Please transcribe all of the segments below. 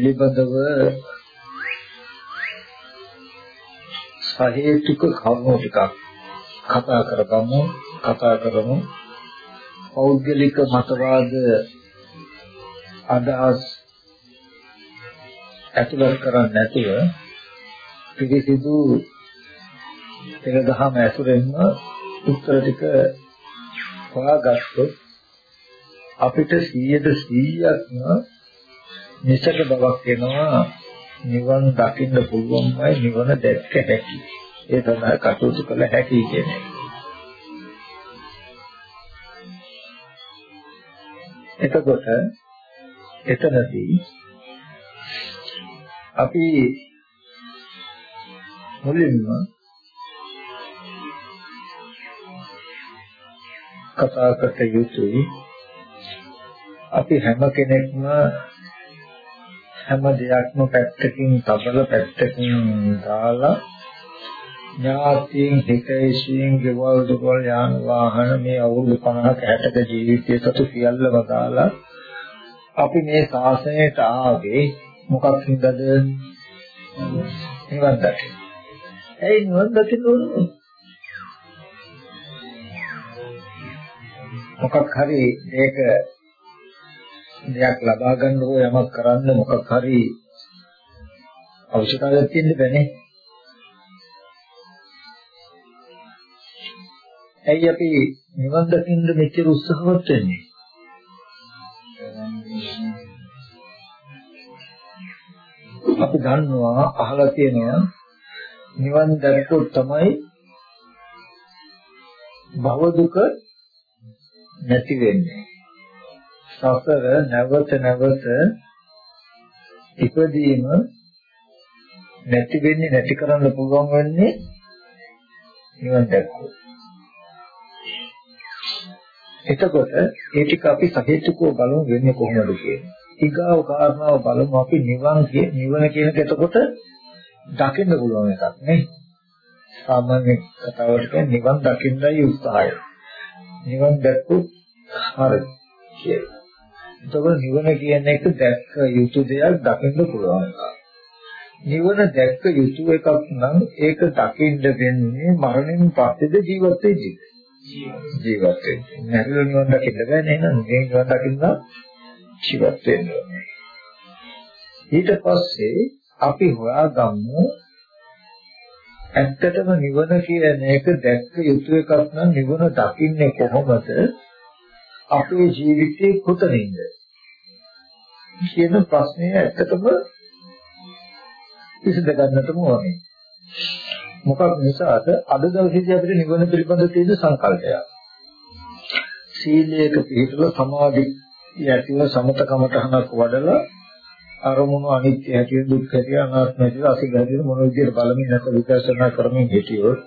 පිළිබඳව සහේතුක කරුණු ටිකක් කතා කරගමු කතා කරමු. පෞද්ගලික මතවාද අදහස් ඇතුළත් කරන්නේ නැතිව පිළිසිදු පෙරදහම ඇතුළෙන්ම උත්තර ටික හොයාගත්තොත් අපිට 100%ක්ම නිසක බවක් එනවා නිවන් දකින්න පුළුවන්මයි නිවන දැක්ක හැකි. ඒ තමයි කටයුතු කළ හැකි කියන්නේ. එතකොට එතනදී අපි මුලින්ම කතා කරත යුතුයි අපි හැම කෙනෙක්ම හැම දෙයක්ම පැත්තකින් තබල පැත්තකින් දාලා ඥාතීන් හිතේශීන් ගෙවල් දොරවල් යාන වාහන මේ අවුරුදු 50ක 60ක ජීවිතය සතු සියල්ලම දාලා අපි මේ ශාසනයට ආවේ මොකක් හින්දාද නිවන් දකින්න. ඒ නිවන් දකින්න ඕනේ. මොකක් හරි මේක දෙයක් ලබා ගන්න හෝ යමක් කරන්න මොකක් හරි අවශ්‍යතාවයක් තියෙන්න බෑනේ. ඇයි අපි නිවන් දකින්න මෙච්චර උත්සාහවත් වෙන්නේ? අපි දන්නවා අහලා තියෙනවා නිවන් දැක්කොත් තමයි භව දුක නැති වෙන්නේ. සසර නැවත නැවත ඉපදීම නැති වෙන්නේ නැති කරන්න පුළුවන් වෙන්නේ නිවන් දැක්කොත්. එතකොට ඒ ටික අපි සහේතුකව බලමු වෙන්නේ කොහොමද කියන්නේ. ඊගාව කාරණාව බලමු අපි නිවන් නිවන කියන එක එතකොට දකින්න පුළුවන් එකක් නේ. සාමාන්‍ය කතාවට කියන්නේ නිවන් දකින්නයි උත්සාහය. නිවන් දැක්කොත් හරි කියලා. එතකොට නිවන කියන එක දැක්ක යුතු දෙයක් දකින්න පුළුවන් එකක්. නිවන දැක්ක යුතු එකක් නම් ඒක දකින්න වෙන්නේ මරණයෙන් පස්සේද ජීවත් වෙද්දී. ජීවත් වෙන්නේ. නැතිව නිවන් දකින්න බෑ නේද? මේ නිවන් දකින්න ජීවත් වෙන්න ඕනේ. ඊට පස්සේ අපි හොයාගමු ඇත්තටම නිවන කියන එක දැක්ක යුතු එකක් නම් නිවන දකින්නේ කොහොමද? අපේ ජීවිතේ කොතනින්ද? කියන ප්‍රශ්නය ඇත්තටම විසඳ ගන්නටම ඕනේ. මොකක් නිසාද අද දවසේදී අපිට නිවන පිළිබඳ තියෙන සංකල්පයක්. සීලයක පිළිපදලා සමාධි යටිව සමතකමටහනක් වඩලා අරමුණු අනිත්‍ය හැටියට දුක් හැටියට අනාත්ම හැටියට අසිග හැටියට මොන විදිහට බලමින් නැත විදර්ශනා කරමින් හිටියොත්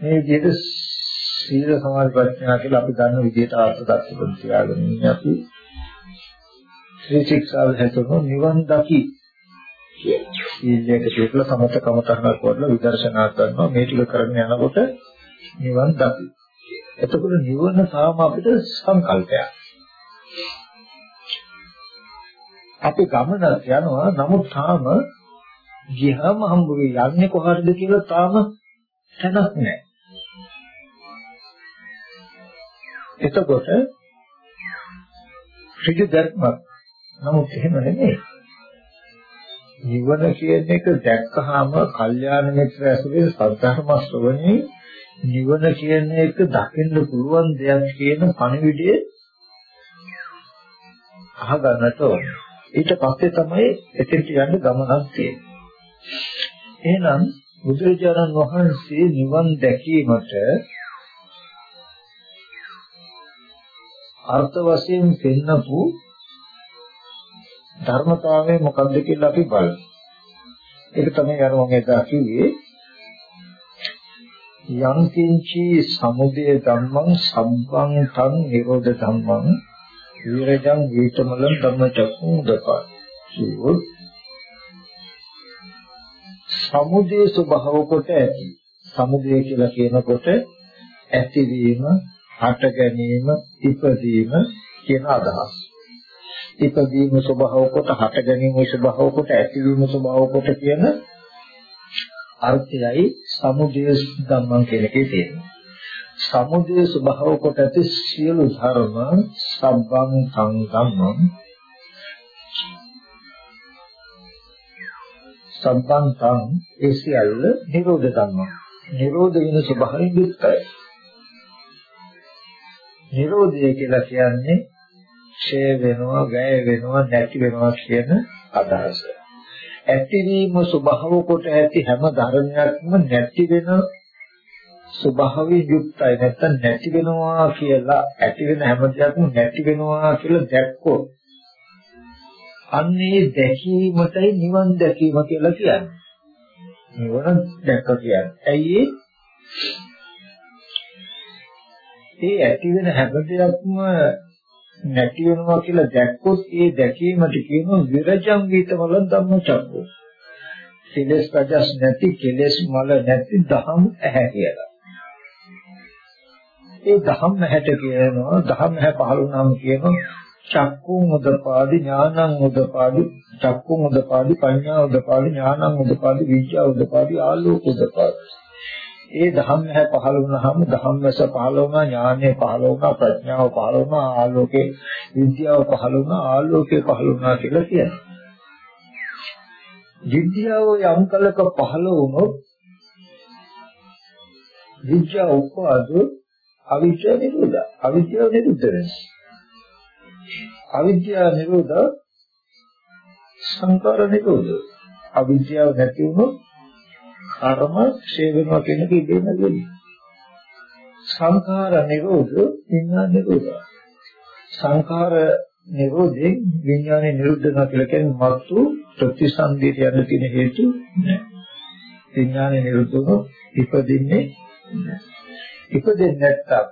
මේ විදිහට සීල සමාධි ප්‍රඥා කියලා අපි දන්න විදිහට ආර්ථ දක්ෂකම් තියාගෙන ඉන්නේ අපි. ශ්‍රී ශික්ෂාව හැතුණු නිවන් දකි සීලයක පිළිපදලා සමත කමතහනක් වඩලා විදර්ශනා කරනවා. මේ ටික කරගෙන යනකොට නිවන් දකි. එතකොට නිවන සාම අපිට සංකල්පයක්. අපි ගමනක් යනවා නමුත් තාම ගියාම හම්බ වෙන්නේ යන්නේ කොහටද කියලා තාම තැනක් නැහැ. එතකොට ඍජු ධර්මයක් නමුත් එහෙම නෙමෙයි. නිවන කියන එක දැක්කහම කල්යාණ මිත්‍ර ඇසුරේ සද්ධර්ම ශ්‍රවණේ නිවන කියන එක දකින්න පුළුවන් දෙයක් කියන පණිවිඩය අහගන්නට ඕනේ. ඊට පස්සේ තමයි එතෙන්ට යන්න ගමනක් තියෙන්නේ. එහෙනම් බුදුරජාණන් වහන්සේ නිවන් දැකීමට අර්ථ වශයෙන් පෙන්නපු ධර්මතාවය මොකක්ද කියලා අපි බලමු. ඒක තමයි අර මම එදා කිව්වේ. යං කිංචි සමුදය ධම්මං සම්බං තං නිරෝධ ධම්මං විරජං වේතමලං ධම්මචක්ඛු උදපා කියොත් සමුදය ස්වභාව කොට ඇති. සමුදය කියලා කියනකොට ඇතිවීම හට ගැනීම ඉපදීම කියන අදහස් ඉපදීම ස්වභාව කොට හට ගැනීම ස්වභාව කොට ඇතිවීම ස්වභාව කොට කියන අර්ථයයි සමුදය ධම්මං කියන එකේ තියෙනවා. සමුදය ස්වභාව කොට ඇති සියලු ධර්ම සබ්බං සංගම්මං සබ්බං සං ඒ සියල්ල නිරෝධ ධම්මං. නිරෝධ වෙන ස්වභාවයෙන් යුක්තයි. නිරෝධය කියලා කියන්නේ ක්ෂය වෙනවා, වැය වෙනවා, නැති වෙනවා කියන අදහස. ඇතිවීම ස්වභාව කොට ඇති හැම ධර්මයක්ම නැති වෙන ස්වභාවයෙන් යුක්තයි නැත්නම් නැති වෙනවා කියලා ඇති වෙන හැම දෙයක්ම නැති වෙනවා කියලා දැක්කොත් අන්නේ දැකීමටයි නිවන් දැකීම කියලා කියන්නේ. නිවන දැක්ක කියන්නේ. ඇයි ඒ ඇති වෙන හැම දෙයක්ම නැති වෙනවා කියලා දැක්කොත් ඒ දැකීමට කියනවා විරජං විතවල ධම්මචක්කෝ. සිලස් රජස් නැති කෙලස් මල නැති දහම් ඇහැ කියලා. ඒ දහම් ඇහැට කියනවා දහම් ඇහැ පහළ වුණාම කියනවා චක්කුං උදපාදි ඥානං උදපාදි චක්කුං උදපාදි පඤ්ඤා උදපාදි ඥානං උදපාදි විද්‍යා උදපාදි ආලෝක උදපාදි ඒ ධම්මහැ පහළ වුණාම ධම්මස පහළ වුණා ඥානය පහළ වුණා ප්‍රඥාව පහළ වුණා ආලෝකේ විද්‍යාව පහළ වුණා ආලෝකේ පහළ වුණා කියලා කියනවා. විද්‍යාව යම් කලක පහළ වුණොත් විද්‍යාව උපාද අවිද්‍යාව නිරෝධ අවිද්‍යාව නිරුද්ධ වෙනවා. අවිද්‍යාව නිරෝධ සංකාර නිරෝධ අවිද්‍යාව නැති වුණොත් කර්ම ක්ෂය වෙනවා කියන එක ඉබේම වෙන්නේ. සංඛාර නිරෝධ විඥාන නිරෝධ. සංඛාර නිරෝධයෙන් විඥානේ නිරුද්ධ වෙනවා කියලා කියන්නේ මත්තු ප්‍රතිසන්දියට යන තියෙන හේතු නෑ. විඥානේ නිරුද්ධ වුණොත් ඉපදින්නේ නෑ. ඉපදෙන්නේ නැත්තම්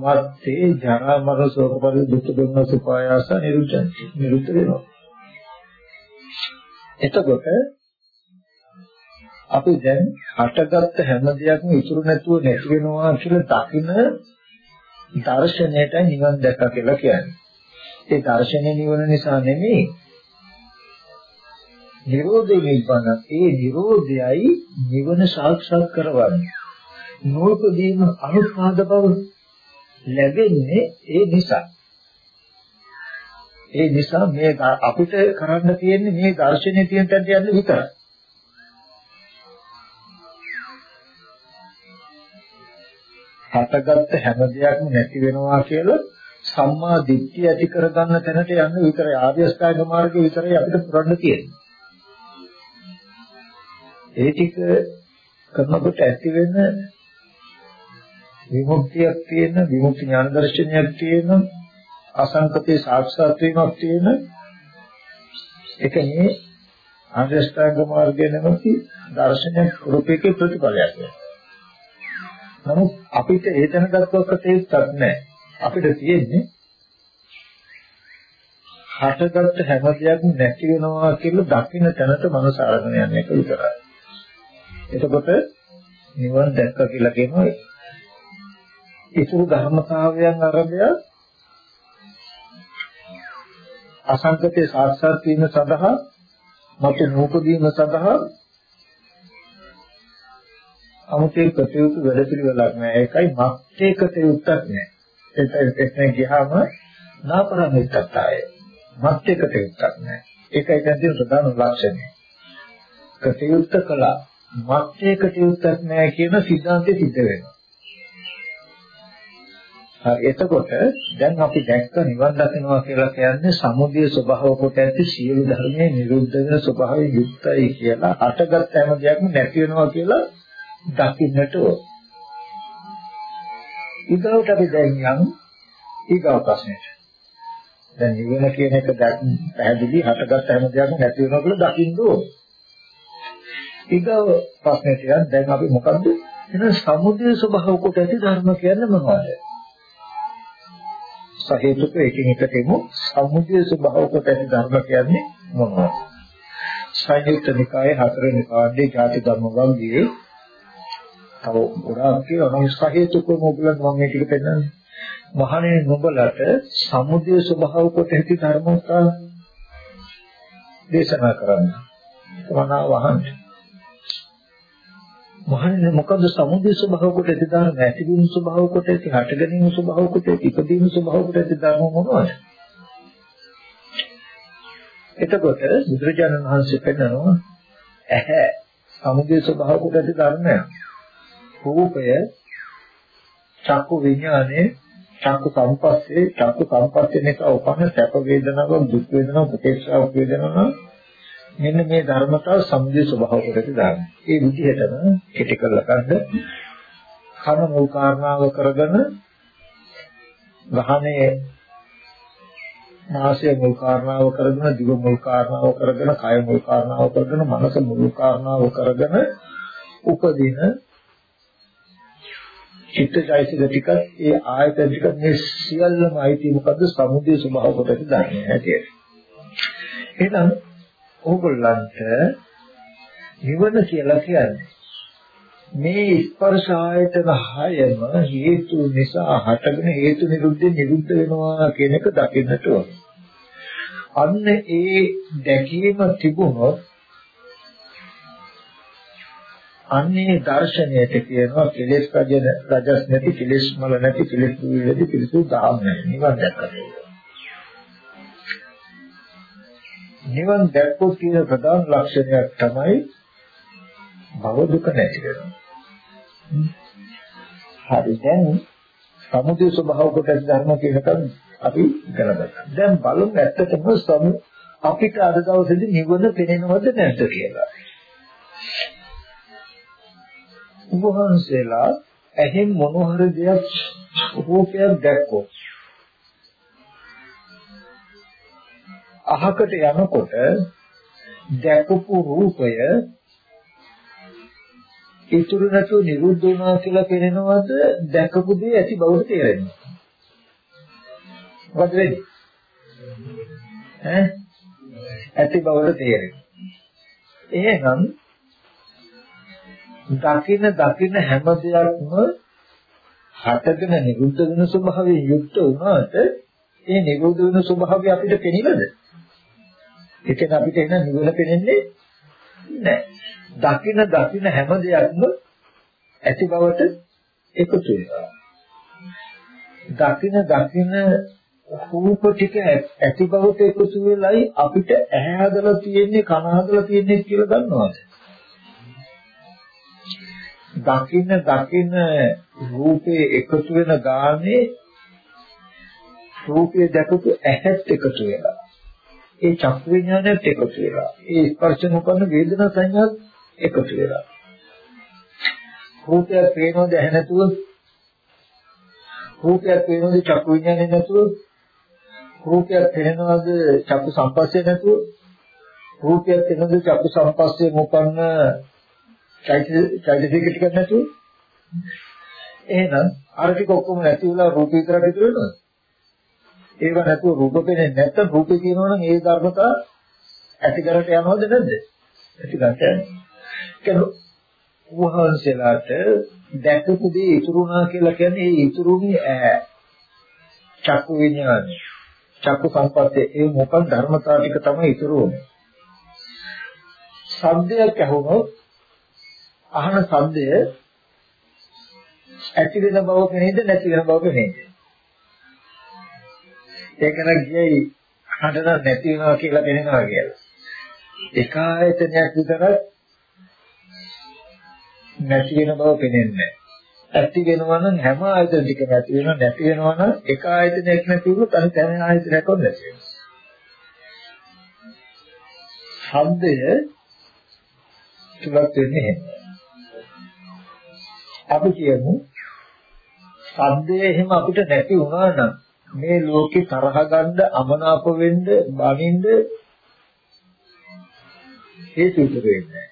මත්තේ ජරා මරණ ශෝක පරිදු දුක් දුන්න සුපායාස නිරුද්ධ නිරුද්ධ වෙනවා. එතකොට අපි දැන් හටගත්ත හැම දෙයක්ම ඉතුරු නැතුව නැති වෙනවා කියලා දකින දර්ශනයට නිවන් දැක්ක කියලා කියන්නේ. ඒ දර්ශනේ නිවන නිසා නෙමෙයි. නිරෝධය නිබ්බන ඒ නිරෝධයයි නිවන සාක්ෂාත් කරවන්නේ. නෝපදීම අනුපාද බව ලැබෙන්නේ ඒ නිසා. ඒ නිසා මේ අපිට කරන්න තියෙන්නේ මේ දර්ශනේ තියෙන තැනට යන්න විතරයි. හටගත්ත හැම දෙයක්ම නැති වෙනවා කියලා සම්මා දිට්ඨිය ඇති කරගන්න තැනට යන්න විතරයි ආර්ය අෂ්ටාංග මාර්ගය විතරයි අපිට පුරන්න තියෙන්නේ. ඒ ටික කරනකොට ඇති වෙන විමුක්තියක් තියෙන විමුක්ති ඥාන දර්ශනයක් තියෙන අසංකතේ සාක්ෂාත් වීමක් තියෙන එක මේ ආර්ය අෂ්ටාංග මාර්ගය නැමැති දර්ශනයක් රූපයේ ප්‍රතිඵලයක් වෙනවා. නමුත් අපිට ඒ දැනගත්තුවක තේරුක් නැහැ. අපිට තියෙන්නේ හටගත්ත හැම දෙයක්ම නැති වෙනවා කියලා දකින්න තැනට මනස අරගෙන යන එක විතරයි. එතකොට නිවන් දැක්ක කියලා කියනවා ඉතුරු ධර්මතාවයන් අරබය අසංකතේ සාක්ෂාත් වීම සඳහා මත නූපදීම සඳහා අමුතේ කටයුතු වැඩ පිළිවෙලක් නෑ. ඒකයි මත්තේ කටයුත්තක් නෑ. ඒක එතන ගියාම නාපරමිතත් ආය. මත්තේ කටයුත්තක් නෑ. ඒකයි දැන් ප්‍රධාන ලක්ෂණය. කටයුත්ත කළා. මත්තේ කටයුත්තක් නෑ කියන සිද්ධාන්තය සිද්ධ වෙනවා. හරි එතකොට දැන් අපි දැක්ක නිවන් දකින්නවා කියලා කියන්නේ සමුදය ස්වභාව කොට ඇති සියලු ධර්මයේ නිරුද්ධ වෙන ස්වභාවයෙන් යුක්තයි කියලා අටගත් හැම දෙයක්ම නැති වෙනවා කියලා දකින්නට ඕන. ඊගොල්ලෝ අපි දැන් යන් ඊගව ප්‍රශ්නෙට. දැන් නිවන කියන එක පැහැදිලි හටගත් හැම දෙයක්ම නැති වෙනවා කියලා දකින්න ඕන. ඊගව ප්‍රශ්නෙට යන් දැන් අපි මොකද්ද එහෙනම් සමුදය ස්වභාව කොට ඇති ධර්ම කියන්නේ මොනවද? සහේතුක එකින් එකට එමු සමුදය ස්වභාව කොට ඇති ධර්ම කියන්නේ මොනවද? සංයුක්ත නිකායේ හතරවෙනි පාඩේ ජාති ධර්ම වර්ගයේ තව ගොඩාක් කියනවා සහේතුක මොබලන් මම මේ ටික පෙන්නන්නේ. මහණෙනි නුඹලට සමුදය ස්වභාව කොට ඇති ධර්මතා දේශනා කරන්න. වනා වහන්නේ මහන්නේ මොකද සමුදය ස්වභාව කොට ඇති ධර්ම ඇතිවීම ස්වභාව කොට ඇති හට ගැනීම ස්වභාව කොට ඇති ඉපදීම ස්වභාව කොට ඇති ධර්ම මොනවද එතකොට බුදුරජාණන් වහන්සේ පෙන්නනවා ඇහැ සමුදය ස්වභාව කොට ඇති ධර්මයක් රූපය චක්කු විඥානේ චක්කු සංපස්සේ චක්කු සංපස්සේ නිසා උපන්න සැප වේදනාවක් දුක් වේදනාවක් උපේක්ෂාවක් වේදනාවක් මෙන්න මේ ධර්මතාව සමුදේ ස්වභාව කොටට දාන්න. ඒ විදිහටම කෙටි කරලා ගන්න. කන මුල් කාරණාව කරගෙන ගහනේ නාසය මුල් කාරණාව කරගෙන දිව මුල් කාරණාව කරගෙන කය මුල් කාරණාව කරගෙන මනස මුල් කාරණාව කරගෙන උපදින චිත්තචෛතසික ටික ඒ ආයතන ටික මේ සියල්ලම අයිති මොකද්ද සමුදේ ස්වභාව කොටට දාන්නේ හැටියට. එහෙනම් ඕගොල්ලන්ට නිවන කියලා කියන්නේ මේ ස්පර්ශ ආයතන හයම හේතු නිසා හටගෙන හේතු නිරුද්ධ නිරුද්ධ වෙනවා කියන එක දකින්නට ඕන. අන්න ඒ දැකීම තිබුණොත් අන්නේ දර්ශනයට කියනවා කෙලෙස් රජ රජස් නැති කෙලෙස් මල නැති කෙලෙස් දුවිලදී පිරිසුදු දාම නැහැ. නිවන් දැක්කේ. නිවන් දැක්කොත් කියන ප්‍රධාන ලක්ෂණයක් තමයි භව දුක නැති වෙනවා. හරි දැන් සමුදය ස්වභාව කොට ධර්ම කියනකම් අපි ඉගෙන ගත්තා. දැන් බලමු ඇත්තටම සමු අපිට අද දවසේදී නිවන පෙනෙනවද නැද්ද කියලා. උභවංශලා ඇහෙන් මොන හරි දෙයක් රූපයක් දැක්කොත් අහකට යනකොට දැකපු රූපය ඉතුරු නැතුව නිරුද්ධ වුණා කියලා පේනවද දැකපු දේ ඇති බවට තේරෙනවා. මොකද වෙන්නේ? ඈ? ඇති බවට තේරෙනවා. එහෙනම් දකින දකින හැම දෙයක්ම හටගෙන නිරුද්ධ වෙන ස්වභාවයෙන් යුක්ත වුණාට ඒ නිරෝධ වෙන ස්වභාවය අපිට පෙනිවද? එතන අපිට එන නිවන පෙනෙන්නේ නැහැ. දකින දකින හැම දෙයක්ම ඇති බවට එකතු වෙනවා. දකින දකින රූප ටික ඇති බවට එකතු වෙලයි අපිට ඇහැ හදලා තියෙන්නේ කන හදලා තියෙන්නේ කියලා දන්නවද? දකින දකින රූපේ එකතු වෙන ගානේ රූපය දැකපු ඇහත් එකතු වෙලා ඒ චක්කු විඥානයත් එකතු වෙලා ඒ ස්පර්ශ නොකරන වේදනා සංඥාත් එකතු වෙලා රූපය පේනවද ඇහැ නැතුව? රූපය පේනවද චක්කු විඥානේ නැතුව? රූපය පේනවද චක්කු සංපස්සේ නැතුව? රූපය පේනවද චක්කු සංපස්සේ මොකන්න චෛතසික ටික නැතුව එහෙනම් අර ටික ඔක්කොම නැති වෙලා රූප විතරක් ඉතුරු වෙනවද ඒව නැතුව රූප පෙනෙන්නේ නැත්නම් රූපේ කියනවනම් ඒ ධර්මතා ඇති කරට යනවද නැද්ද? ඇති කරට යනවා. වහන්සේලාට දැකපු දේ ඉතුරුනා කියලා කියන්නේ ඒ ඉතුරුනේ ඈ. චක්කු විඥාන. චක්කු සංපත්තේ ඒ මොකක් ධර්මතා ටික තමයි ඉතුරු වෙන්නේ. ශබ්දයක් ඇහුනොත් අහන ශබ්දය ඇති වෙන බව පෙනේද නැති වෙන බව පෙනේද? ඒක නම් කියයි හඬන නැති වෙනවා කියලා දැනෙනවා කියලා. එක ආයතනයක් විතරක් නැති වෙන බව පෙනෙන්නේ ඇති වෙනවා නම් හැම ආයතන ටිකම ඇති වෙනවා නැති වෙනවා නම් එක ආයතනයක් නැති වුණොත් අනිත් හැම ආයතනයක්ම නැති වෙනවා. ශබ්දය තුලත් වෙන්නේ එහෙම. අපි කියමු ශබ්දය එහෙම අපිට නැති වුණා නම් මේ ලෝකේ තරහ ගන්න අමනාප වෙන්න බනින්න හේතු ඉතුරු වෙන්නේ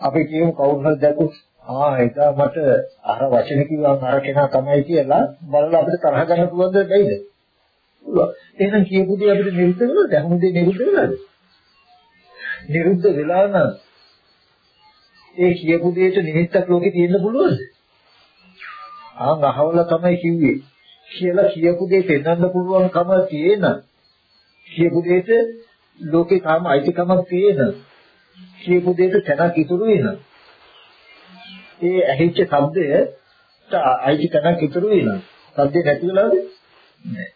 අපි කියමු කවුරු හරි දැක්කොත් ආ ඒක මට අර වචන කිව්වම අර කෙනා තමයි කියලා බලලා අපිට තරහ ගන්න පුළුවන්ද බැයිද? පුළුවන්. එහෙනම් කියපු දේ අපිට නිරුද්ධ වෙනවද? අහමු දේ නිරුද්ධ වෙනවද? නිරුද්ධ වෙලා නම් ඒ කියපු දෙයට නිමිත්තක් ලෝකේ තියෙන්න පුළුවන්ද? ආන් අහවල තමයි කිව්වේ. කියලා කියපු දේ පෙන්වන්න පුළුවන්කම තියෙන. කියපු දෙයට ලෝකේ කාම අයිතිකමක් තියෙන. කියපු දෙයට තැනක් ඉතුරු වෙනවා. ඒ ඇහිච්ච ශබ්දයට අයිති තැනක් ඉතුරු වෙනවා. ශබ්දේ නැති වෙලාද? නෑ.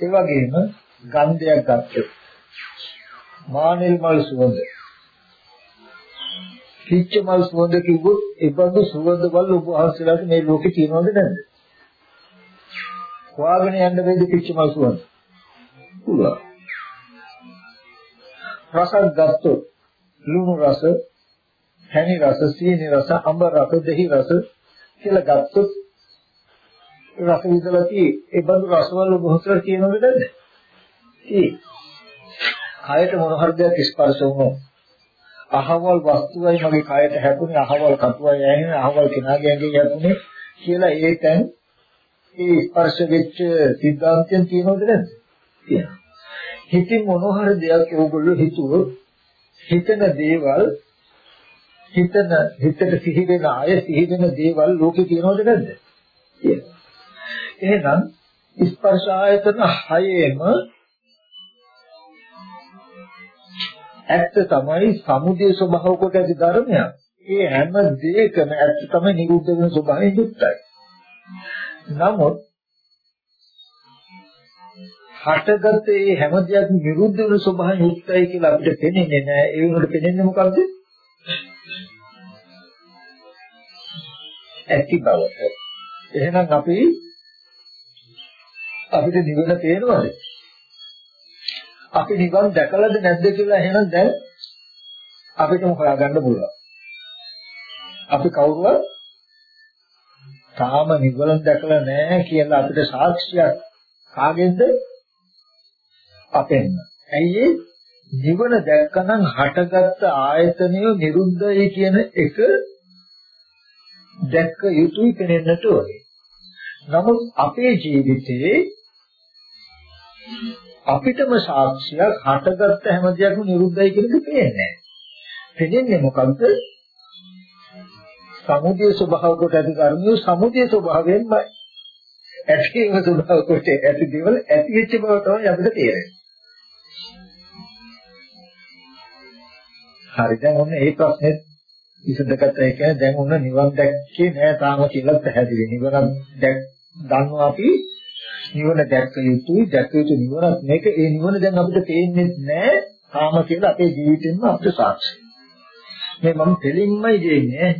ඒ වගේම ගන්ධයක් ගත්තොත් මානෙල් මල් සුවඳ කිච්ච මල් සුවඳ කිව්වොත් ඒ බඳු සුවඳ වල ඔබ වහන්සේලාට මේ ලෝකේ තියෙනවද නැද්ද? හොයාගෙන යන්න බැරි කිච්ච මල් සුවඳ. පුළුවන්. රසක් ගත්තොත් ලුණු රස හැණි රස, සීනි රස, අඹ රස, දෙහි රස කියලා ගත්තොත් රස විඳලා tie ඒ බඳු රසවල බොහෝතර කියනවද නැද්ද? tie. කයට මොන හරි දෙයක් ස්පර්ශ වුණොත් අහවල් වස්තුවයි මගේ කයට හැපුණේ අහවල් කටුවයි ඇහෙන්නේ අහවල් කෙනාගේ ඇඟේ හැපුණේ කියලා ඒ තැන් ඒ ස්පර්ශ වෙච්ච සිද්ධාන්තයන් තියෙනවද නැද්ද? තියෙනවා. හිතින් මොන හරි දෙයක් ඕගොල්ලෝ හිතුවොත් හිතන දේවල් හිතන හිතට සිහි වෙන අය සිහි වෙන දේවල් ලෝකේ තියෙනවද නැද්ද? තියෙනවා. එහෙනම් ස්පර්ශ ආයතන හයේම ඇත්ත තමයි සමුදේ ස්වභාව කොට ඇති ධර්මයක්. ඒ හැම දෙයකම ඇත්ත තමයි නිරුද්ධ වෙන ස්වභාවයෙන් යුක්තයි. නමුත් හටගත් ඒ හැම දෙයක්ම නිරුද්ධ වෙන ස්වභාවයෙන් යුක්තයි කියලා අපිට පේන්නේ නැහැ. ඒ වුණාට පේන්නේ මොකද්ද? ඇති බවට. එහෙනම් අපි අපිට නිවන පේනවද? අපි නිවන් දැකලාද නැද්ද කියලා එහෙනම් දැන් අපිටම හොයාගන්න පුළුවන්. අපි කවුරුවත් තාම නිවන දැකලා නැහැ කියලා අපිට සාක්ෂියක් කාගෙන්ද? අපෙන්ම. ඇයි නිවන දැක්කනම් හටගත්ත ආයතනය නිරුද්ධයි කියන එක දැක්ක යුතුයි පෙනෙන්නට ඕනේ. නමුත් අපේ ජීවිතයේ අපිටම සාක්ෂියක් හටගත්ත හැම දෙයක්ම නිරුද්ධයි කියන එක පේන්නේ නැහැ. පෙනෙන්නේ මොකද්ද? සමුදය ස්වභාව කොට ඇති කර්මිය සමුදය ස්වභාවයෙන්මයි. ඇතිව ස්වභාව කොට ඇති දේවල් ඇති වෙච්ච බව තමයි අපිට තේරෙන්නේ. හරි දැන් ඔන්න ඒ ප්‍රශ්නේ විසඳගත්ත ඒ කියන්නේ දැන් උන නිවන් දැක්කේ නෑ තාම කියලා පැහැදිලි. නිවන දැක් දන්නවා අපි නිවන දැක්ක යුතුයි දැක්ක යුතු නිවනක් මේක ඒ නිවන දැන් අපිට පේන්නේ නෑ තාම කියලා අපේ ජීවිතෙන්ම අපිට සාක්ෂි. මේ මම දෙලින්මයි දෙන්නේ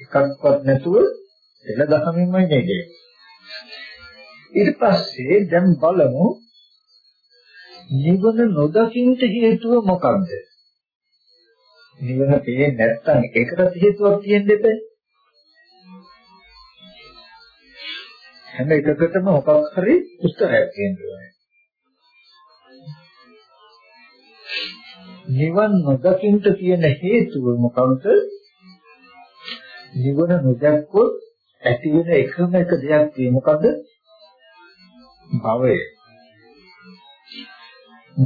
එකක්වත් නැතුව එළ දහමින්මයි නේ ඊට පස්සේ දැන් බලමු නිවන නොදකින්ට හේතුව මොකක්ද? නිවන පේන්නේ නැත්නම් ඒකට හේතුවක් තියෙන්න දෙපේ. හැම එකකටම මොකක් හරි උත්තරයක් තියෙනවා. නිවන් නොදකින්ට තියෙන හේතුව මොකක්ද? නිවන නොදැක්කොත් ඇති වෙන එකම එක දෙයක් තියෙන මොකද්ද? භවය.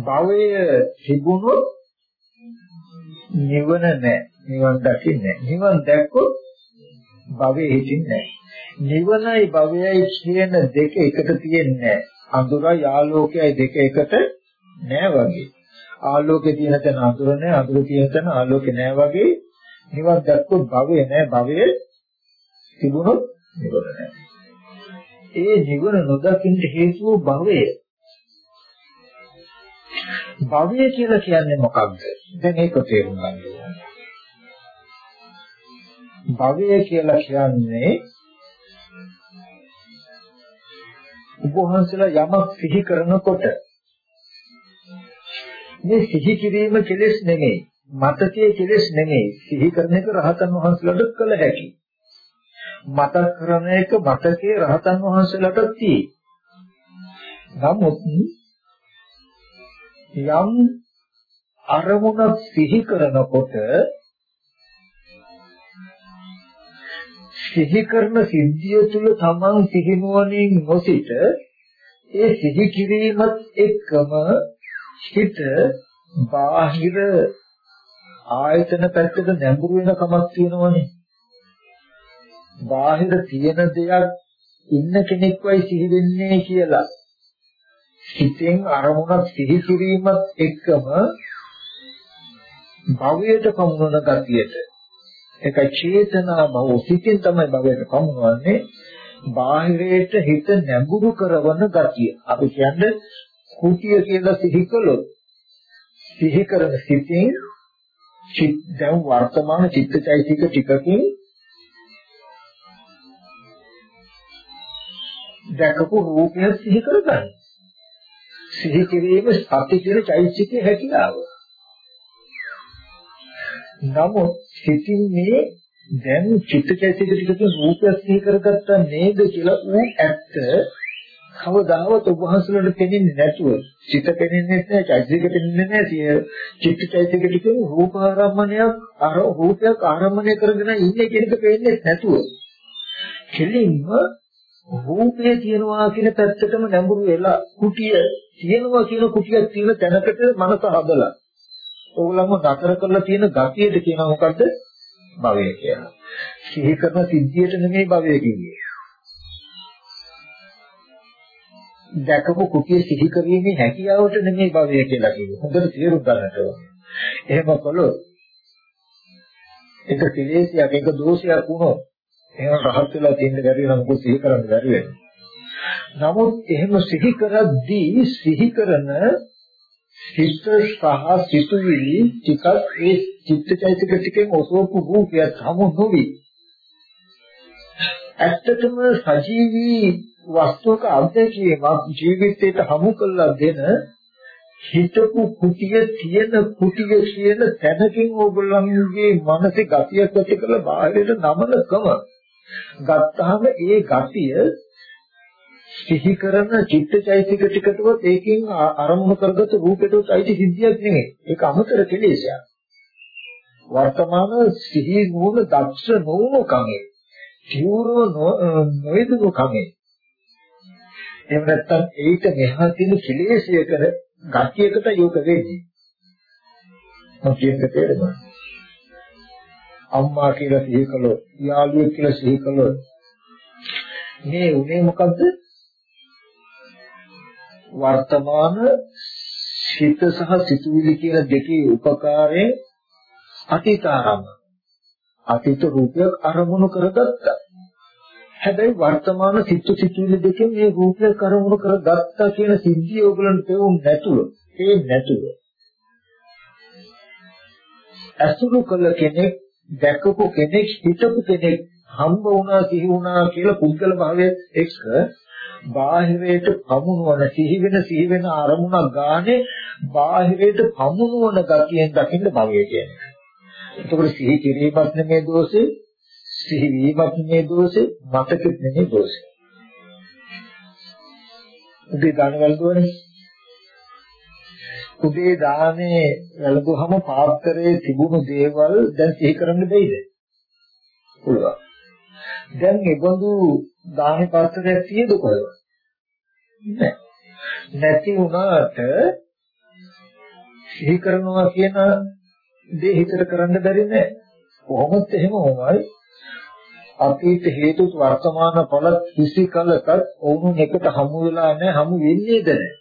භවය තිබුණොත් නිවන නැහැ. නිවන් දකින්නේ නැහැ. නිවන් දැක්කොත් භවයේ හිටින්නේ නැහැ. නිවනයි භවයයි කියන දෙක එකට තියෙන්නේ අඳුරයි ආලෝකයයි දෙක එකට නෑ වගේ. ආලෝකේ තියෙන තැන අඳුර නෑ, අඳුර තියෙන තැන ආලෝකේ නෑ වගේ නිවන් දැක්කොත් භවය නෑ, භවය තිබුණොත් නිවන නෑ. ඒ නිවන නොදකින්න හේතුව භවය. භවය කියලා කියන්නේ මොකක්ද? දැන් ඒක තේරුම් ගන්න ඕනේ. භවය කියලා කියන්නේ උපවහන්සලා යමක් සිහි කරනකොට මේ සිහි කිරීම කෙලෙස් නෙමෙයි මතකයේ කෙලෙස් නෙමෙයි. සිහි කරන එක රහතන් වහන්සේලාට කළ හැකි. මතක කරන එක මතකයේ රහතන් වහන්සේලාට තියෙයි. නමුත් යම් අරමුණක් සිහි කරනකොට සිහි කරන සිද්ධිය තුළ තමන් සිහිනුවණින් නොසිට ඒ සිහි කිරීමත් එක්කම හිත බාහිර ආයතන පැත්තට නැඹුරු වෙන කමක් තියෙනවනේ. බාහිර තියෙන දෙයක් ඉන්න කෙනෙක්වයි සිහි වෙන්නේ කියලා. හිතෙන් අරමුණක් සිහි කිරීමත් එක්කම භවයට පමුණන ගතියට ඒක චේතනා භව සිතින් තමයි භවයට පමුණවන්නේ බාහිරයට හිත නැඹුරු කරවන ගතිය අපි කියන්නේ කුටිය කියලා සිහි කළොත් සිහි කරන සිතින් චිත් දැන් වර්තමාන චිත්තචෛතසික ටිකකින් දැකපු රූපය සිහි කරගන්න. සිහි කිරීම සති කියන චෛතසිකයේ හැකියාව. නමුත් සිතින් මේ දැන් චිත්තචෛතසික ටිකකින් රූපය සිහි කරගත්තා නේද කියලා ඌ ඇත්ත කවදාවත් ඔබ වහන්සේලාට පෙනෙන්නේ නැතුව චිත්ත පෙනෙන්නේ නැහැ චෛතසික පෙනෙන්නේ නැහැ. චිත්තචෛතසික ටිකෙන් රූප ආරම්මණයක් අර රූපයක් ආරම්මණය කරගෙන ඉන්නේ කියන එක පේන්නේ නැතුව. කෙලින්ම රූපේ තියනවා කියන පැත්තටම නැඹුරු වෙලා කුටිය තියනවා කියන කුටියක් තියෙන තැනකට මනස හදලා ඕගොල්ලන්ව නතර කරලා තියෙන ගතියට කියනවා මොකද්ද භවය කියලා. සිහි කරන සිද්ධියට නෙමෙයි භවය කියන්නේ. දැකපු කුටිය සිහි කිරීමේ හැකියාවට නෙමෙයි භවය කියලා කියන්නේ. හොඳට තේරුම් ගන්නට ඕනේ. එහෙම කළොත් එක කෙලෙසියක් එක දෝෂයක් වුණොත් එහෙම රහත් වෙලා තියෙන්න බැරි නම් මොකද සිහි කරන්න බැරි වෙන්නේ. නමුත් එහෙම සිහි කරද්දී සිහි කරන සිත සහ සිතුවිලි ටිකක් ඒ චිත්තචෛතක ටිකෙන් ඔසවපු රූපයක් හමු නොවි. ඇත්තටම සජීවී වස්තුක අධ්‍යක්ෂීමක් ජීවිතයට හමු කළා දෙන හිතපු කුටිය තියෙන කුටිය කියන තැනකින් ඕගොල්ලන්ගේ මනසේ ගතියක් ඇති කළ බාහිරට නමනකම ගත්තාම ඒ ගතිය සිහි කරන චිත්තචෛතසික ටිකටවත් ඒකෙන් අරමුණු කරගත රූපයටවත් අයිති සිද්ධියක් නෙමෙයි. ඒක අමතර කෙලෙසයක්. වර්තමාන සිහි නුවණ දක්ෂ නොවුණු කමේ, තියුරව නොයදුණු කමේ. එහෙම නැත්නම් ඒක මෙහා තියෙන කෙලෙසයක ගතියකට යොක වෙන්නේ. මොකක්ද තේරෙන්නේ? අම්මා කියලා සිහි කළොත්, යාළුවෙක් කියලා සිහි කළොත් මේ උනේ මොකද්ද? වර්තමාන සිත සහ සිතුවිලි කියන දෙකේ උපකාරයේ අතීතාරම අතීත රූපයක් අරමුණු කරගත්තා. හැබැයි වර්තමාන සිත් සිතුවිලි දෙකෙන් මේ රූපයක් අරමුණු කරගත්තා කියන සිද්ධිය ඕගලන්ට තේරුම් නැතුව ඒ නැතුව අසුරු කළ කෙනෙක් දැකපු කෙනෙක් හිතපු කෙනෙක් හම්බ වුණා සිහි වුණා කියලා පුද්ගල භාවයේ එක්ක බාහිරයට පමුණුවන සිහි වෙන සිහි වෙන අරමුණක් ගානේ බාහිරයට පමුණුවන ගතියෙන් දකින්න භවය කියන්නේ. එතකොට සිහි කිරීමත් නෙමේ දෝෂේ, සිහි වීමත් නෙමේ දෝෂේ, මතකෙත් නෙමේ දෝෂේ. උදේ දාන වලදෝනේ. උදේ දානේ වලදුවම පාත්‍රයේ තිබුණු දේවල් දැන් සිහි කරන්න බැයිද? පුළුවන්. දැන් ඒබඳු දාන පාත්‍රයක් තියෙද කොහෙද? නැහැ. නැති වුණාට සිහි කරනවා කියන දේ හිතට කරන්න බැරි නෑ. කොහොමද එහෙම වුණයි? අතීත හේතු වර්තමාන ඵල කිසි කලකට වුණුන් එකට හමු වෙලා නැහැ හමු වෙන්නේද නැහැ.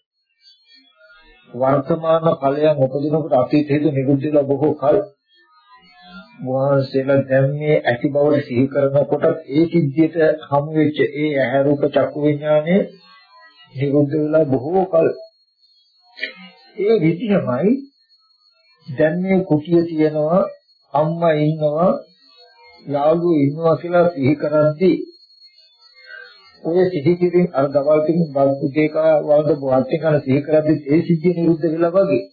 වර්තමාන ඵලයන් උපදිනකොට අතීත හේතු නිරුද්ධ වෙලා බොහෝ කල වහන්සේලා දැන් මේ ඇති බවට සිහි කරනකොට ඒ සිද්ධියට හමු වෙච්ච ඒ ඇහැ රූප චක්කු විඥානයේ නිරුද්ධ වෙලා බොහෝ කල. ඒ විදිහමයි දැන් මේ කුටිය තියෙනවා අම්මා ඉන්නවා යාළුවෝ ඉන්නවා කියලා සිහි කරද්දී ඔය සිහි කිරීම අර දවල් තින් බල්කුගේ කා වලද බොහත් කරන සිහි කරද්දී ඒ සිද්ධිය නිරුද්ධ වෙලා වගේ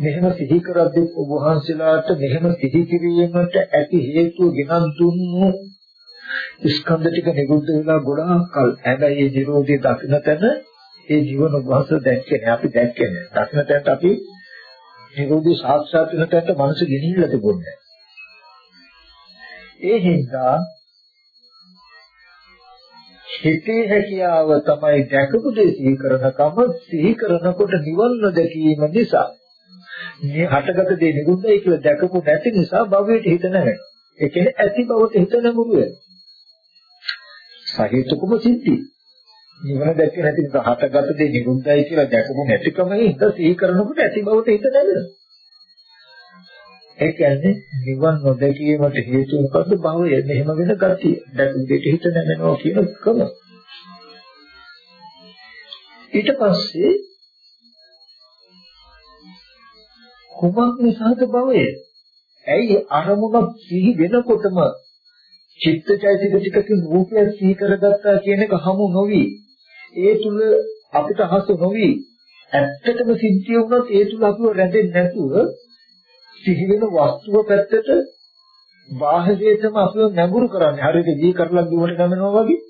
මෙහෙම සිහි කරද්දී ඔබ වහන්සේලාට මෙහෙම සිහි කිරීමට ඇති හේතුව ගෙනත් දුන්නු. ස්කන්ධ ටික නිරුද්ධ වෙලා ගොඩාක් කල් හැබැයි මේ නිරෝධය දකින්න තැන ඒ ජීවන වහන්සේ දැක්කේ අපි දැක්කේ නෑ දකින්න තැනට අපි නිරෝධය සාක්ෂාත් වෙන තැනට මනස ගෙනිහිල්ලා තිබුණේ ඒ හින්දා හිතේ හැකියාව තමයි දැකපු දේ සිහි කරනකම සිහි කරනකොට නිවන් නොදැකීම නිසා මේ හටගත දේ නිරුද්ධයි කියලා දැකපු නැති නිසා භවයට හිත නැහැ. ඒ කියන්නේ ඇති බවට හිත නැමුරු වෙනවා. සහේතුකම සිද්ධි. නිවන දැක්කේ නැති නිසා හටගත දේ නිරුද්ධයි කියලා දැකපු නැතිකම හිත සිහි කරනකොට ඇති බවට හිත නැගෙනවා. ඒ කියන්නේ නිවන් නොදැකීමට හේතු මොකද්ද භවය මෙහෙම වෙන ගතිය. දැන් දෙට හිත නැමෙනවා කියන කම. ඊට පස්සේ කුමක් නිසාද භවය? ඇයි අරමුණ සිහි වෙනකොටම චිත්තචෛතසික ටිකකින් රූපය සිහි කරගත්තා කියන එක හමු නොවි. ඒ තුල අපිට හසු නොවි. ඇත්තටම සිද්ධිය වුණත් ඒ තුල අපිව රැඳෙන්නේ නැතුව සිහි වෙන වස්තුව පැත්තට බාහිරයටම අපිව නැඹුරු කරන්නේ. හරියට දී කරලා දුවන ගමනවා වගේ.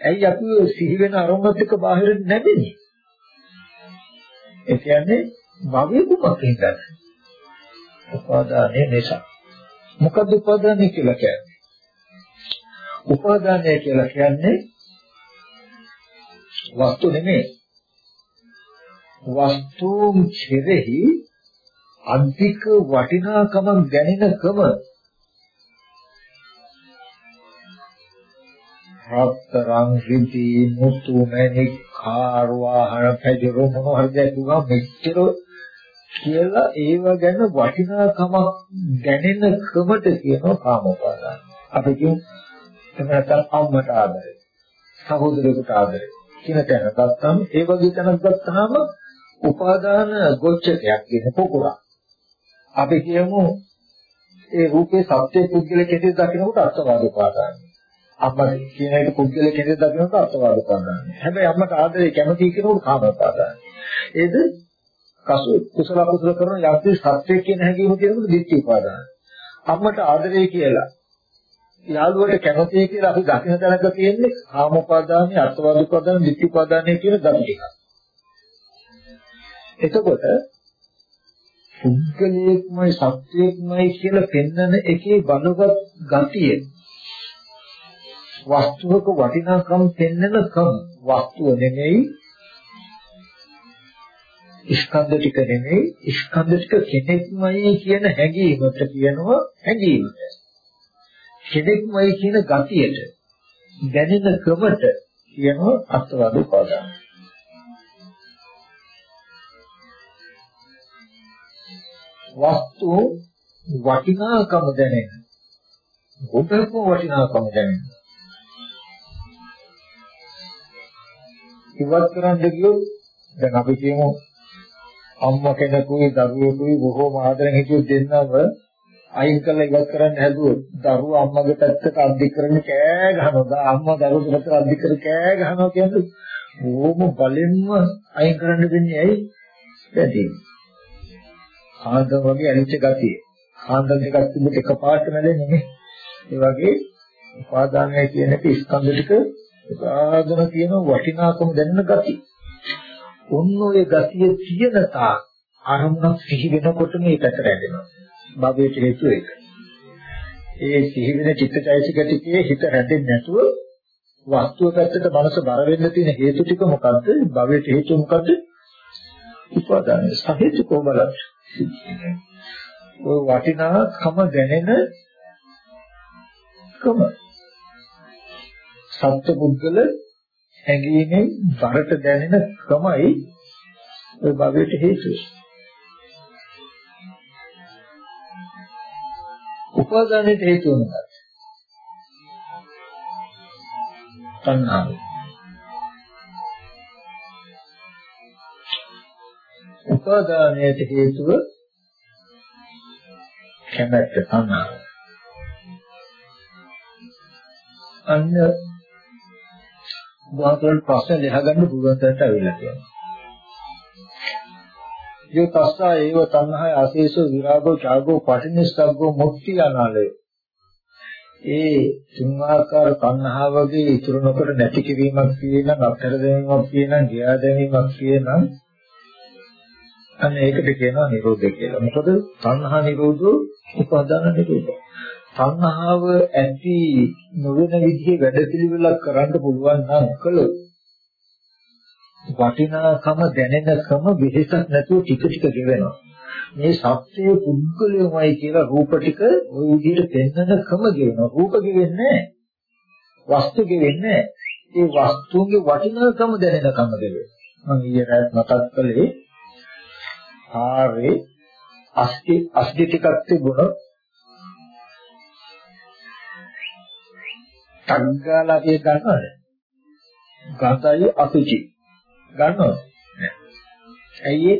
ඇයි අපිව සිහි වෙන අරමුණත් එක්ක බාහිරට නැදෙන්නේ? ඒ කියන්නේ භවයේ කුමක් හින්දාද? උපාදානයේ නිසා. මොකද උපාදානය කියලා කියන්නේ? උපාදානය කියලා කියන්නේ වස්තු නෙමෙයි. වස්තුන් කෙරෙහි අධික වටිනාකමක් දැනෙනකම රත්තරන් රිදි මුතු මැණික් කාර් වාහන පැජරෝ මොනවා හරි දැක්කුවා මෙච්චර කියලා ඒව ගැන වටිනාකමක් දැනෙන ක්‍රමට කියනවා කාමෝපාදාන. අපි කියමු එහෙම නැත්නම් අම්මට ආදරේ, සහෝදරයෙකුට ආදරේ කියන තැන ගත්තාම ඒ වගේ තැනක් ගත්තාම උපාදාන ගොච්චකයක් කියන පොකුරක්. අපි කියමු ඒ රූපේ සත්‍ය පුද්ගල කෙටි දකිනකොට අර්ථවාද උපාදානයි. අම්මා කියන එක පුද්ගල කෙටි දකිනකොට අර්ථවාද උපාදානයි. හැබැයි අම්මට ආදරේ කැමති කෙනෙකුට කාම උපාදානයි. ඒද කසු කුසල කුසල කරන යම්කි සත්‍ය කියන හැඟීම කියනකොට දිට්ඨි උපාදානයි. අම්මට ආදරේ කියලා යාළුවට කැමතියි කියලා අපි දකින තැනක තියෙන්නේ කාම උපාදානයි, අර්ථවාද උපාදානයි, දිට්ඨි උපාදානයි කියන ධර්ම ටික. එතකොට පුද්ගලයෙක්මයි සත්‍යයක්මයි කියලා පෙන්වන එකේ බලවත් ගතිය වස්තුවක වටිනාකම් පෙන්වනකම් වස්තුව නෙමෙයි ස්කන්ධ ටික නෙමෙයි ස්කන්ධ ටික කෙනෙක්මයි කියන හැඟීමට කියනවා හැඟීමට කෙනෙක්මයි කියන ගතියට දැනෙන ක්‍රමට කියනවා අත්වාද උපාදාන. වස්තු වටිනාකම දැනෙන ගොඩක වටිනාකම දැනෙන. ඉවත් කරන්න ගියොත් දැන් අපි කියමු අම්මා කෙනෙකුයි දරුවෙකුයි බොහෝම ආදරෙන් හිටියොත් දෙන්නම අයින් කරලා ඉවත් කරන්න හැදුවොත් දරුවා අම්මගේ පැත්තට අද්දික් කරගෙන කෑ ගහනවා. අම්මා දරුවගේ පැත්තට අද්දික් කර කෑ ගහනවා කියන්නේ ඕම බලෙන්ම අයින් කරන්න දෙන්නේ ඇයි? වැඩි. ආන්දර වගේ අනිච්ච ගතිය. ආන්දර දෙකක් තිබුත් එකපාරට නැලෙන්නේ නේ. ඒ වගේ උපාදානය කියන එක ස්කන්ධ ටික උපාදාන කියන වටිනාකම දැනෙන ගතිය. ඔන්න ඔය ගතිය තියෙන තාක් අරමුණක් සිහි වෙනකොට මේකට රැඳෙනවා. භවයේ හේතු ඒක. ඒ සිහි වෙන චිත්තචෛතසික ටිකේ හිත රැඳෙන්නේ නැතුව වස්තුව පැත්තට මනස බර වෙන්න තියෙන හේතු ටික මොකද්ද? භවයේ හේතු මොකද්ද? උපාදානය සහේතුකව බලන්න. ඔය වටිනාකම දැනෙන කම සත්‍ය පුද්ගල හැඟීමෙන් බරට දැනෙන ක්‍රමයි ඔය භවයට හේතුව. උපාදානයේ හේතුව මොකක්ද? තණ්හාව. උපාදානයේ හේතුව කැමැත්ත තණ්හාව. අන්න බුදුහාමුදුරන් ප්‍රශ්න ලියහගන්න පුළුවන් තැනට අවිලා කියනවා. යෝ තස්සා ඒව තණ්හාය ආශේෂෝ විරාගෝ ඡාගෝ පටිනිස්සග්ගෝ මුක්ති අනාලය. ඒ තුන්ආකාර තණ්හාවගේ ඉතුරු නොකර නැති කිරීමක් කියනනම් අත්තර දැමීමක් කියනනම් ගියා දැමීමක් කියනනම් අන්න ඒකට කියනවා නිරෝධය කියලා. මොකද තණ්හා නිරෝධෝ උපාදාන නිරෝධය. සංහාව ඇති නොවන විදිහේ වැඩපිළිවෙලක් කරන්න පුළුවන් නම් කළොත් වටිනාකම දැනෙනකම වෙහෙසක් නැතුව ටික ටික ගෙවෙනවා. මේ සත්‍යයේ පුද්ගලයමයි කියලා රූප ටික ওই විදිහට පෙන්වනකම ගෙවෙනවා. රූප ගෙවෙන්නේ වස්තු ගෙවෙන්නේ ඒ වස්තුන්ගේ වටිනාකම දැනෙනකම ගෙවෙනවා. මම ඊයේ රාත් මතක් කළේ ආරේ අස්ති අස්ති ටිකක් තිබුණොත් සංගාලා කිය ගන්නවද? ගතයි අසුචි. ගන්නවද? ඇයි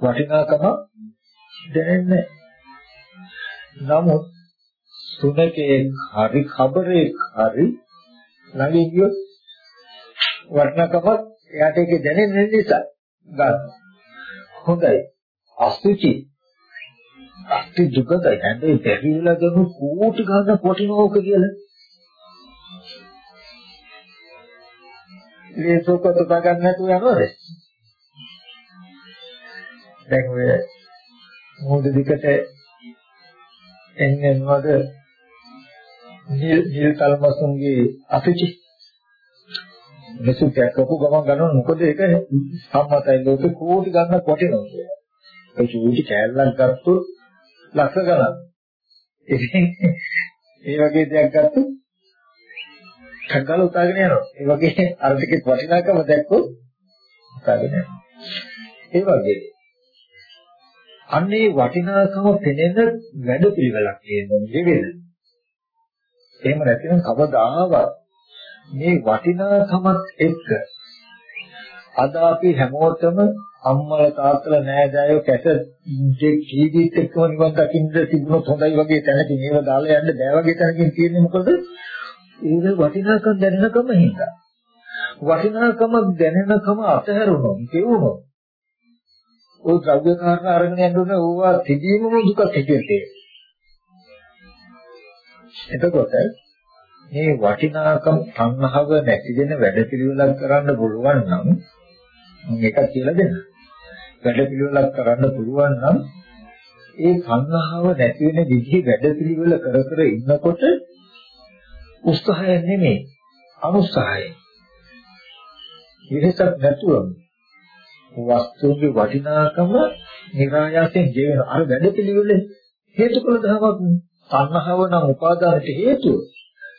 වටිනාකම දැනෙන්නේ නමුත් සුනකේ හරි ખબරේ හරි ළඟින් ගියොත් වටිනාකම එයාට ඒක දැනෙන්නේ නිසා ගන්න. හොඳයි. අසුචි අති දුකයි නැන්දේ පැහැදිලා ගමු කෝටි ගන්න කොටිනෝක කියලා. ලේසෝක තබා ගන්න නැතුව යනවද? දැන් ඔය මොහොත දිකට එන්නේ මොනවද? නිල් නිල් කල්මසුන්ගේ අසුචි මෙසු කැකපු ගමන් ගන්නව මොකද ඒක සම්මතයි ලෝකේ කෝටි ගන්න කොටිනවා කියලා. ඒ චූටි කෑල්ලක් ගත්තොත් ලක්ෂ ගණන්. ඉතින් ඒ වගේ දෙයක් ගත්තොත් කගල උතාගෙන යනවා. ඒ වගේ අර ටිකේ වටිනාකම දැක්කොත් උතාගෙන යනවා. ඒ වගේ අන්නේ වටිනාකම පෙනෙන වැඩ පිළිවෙලක් තියෙනවා ජීවිතේ. එහෙම නැතිනම් කවදාවත් මේ වටිනාකමත් එක්ක අද අපි හැමෝටම අම්මල තාත්තල නෑදෑයෝ කැට දෙක් ජීවිත එක්කම නිවන් දකින්න තිබුණොත් හොඳයි වගේ තැනකින් ඒව දාලා යන්න බෑ වගේ තැනකින් තියෙන්නේ මොකද? ඒක වටිනාකම් දැනෙනකම හින්දා. වටිනාකම දැනෙනකම අතහැරුණොත් කෙවුනොත්. ওই ද්‍රව්‍ය කාරණා අරගෙන යන්න ඕනේ ඕවා තිබීමම දුකක් හිතෙන්නේ එතකොට මේ වටිනාකම් සංහව නැති වෙන වැඩපිළිවෙලක් කරන්න පුළුවන් නම් මේක කියලා දෙන්න. වැඩපිළිවෙලක් කරන්න පුළුවන් නම් ඒ සංහව නැති වෙන විදිහේ වැඩපිළිවෙල කර කර ඉන්නකොට උත්සාහය නෙමෙයි අනුත්සාහය. ඉරසක් නැතුවම වස්තුවේ වටිනාකම નિરાයාසයෙන් ජීවන අර වැඩපිළිවෙල හේතුඵල ධමයක් සංහව නම් උපාදානට හේතුව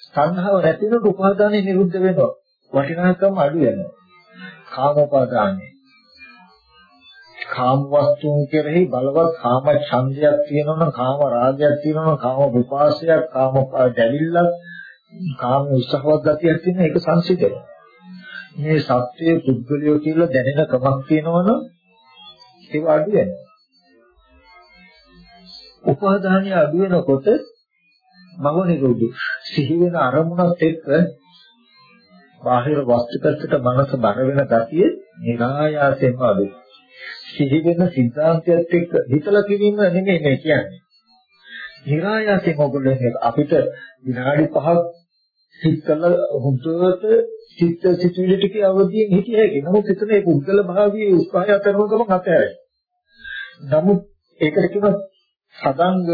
සංහව නැති වෙනකොට උපාදානෙ නිරුද්ධ වෙනවා. වටිනාකම අඩු වෙනවා. කාම උපාදානෙ. කාම වස්තුන් කෙරෙහි බලවත් කාම ඡන්දයක් තියෙනවනම් කාම රාගයක් තියෙනවනම් කාම විපාසයක් කාම දැවිල්ලක් කාම උත්සාහවත් ගතියක් තියෙන එක සංසිඳන. මේ සත්‍යයේ පුද්ගලියෝ කියලා දැනෙන කමක් තියෙනවනම් ඒක අඩු වෙනවා. උපාදානිය අඩු වෙනකොට මම නිරෝධි සිහි වෙන අරමුණත් එක්ක බාහිර වස්තු පැත්තට මනස බර වෙන ගතිය નિરાයාසයෙන්ම අඩු සිහි වෙන සිද්ධාන්තයත් එක්ක හිතලා කිරීම නෙමෙයි මේ කියන්නේ નિરાයාසයෙන් ඔයගොල්ලෝ අපිට විනාඩි 5ක් සිත් කළා හුදුවට සිත් සිතුවිලි ටික අවදියෙන් හිටිය හැකි. නමුත් එතන ඒ පුද්ගල භාවයේ උත්සාහය කරන ගමන් අතහැරෙයි. නමුත් ඒකට කියන සදංග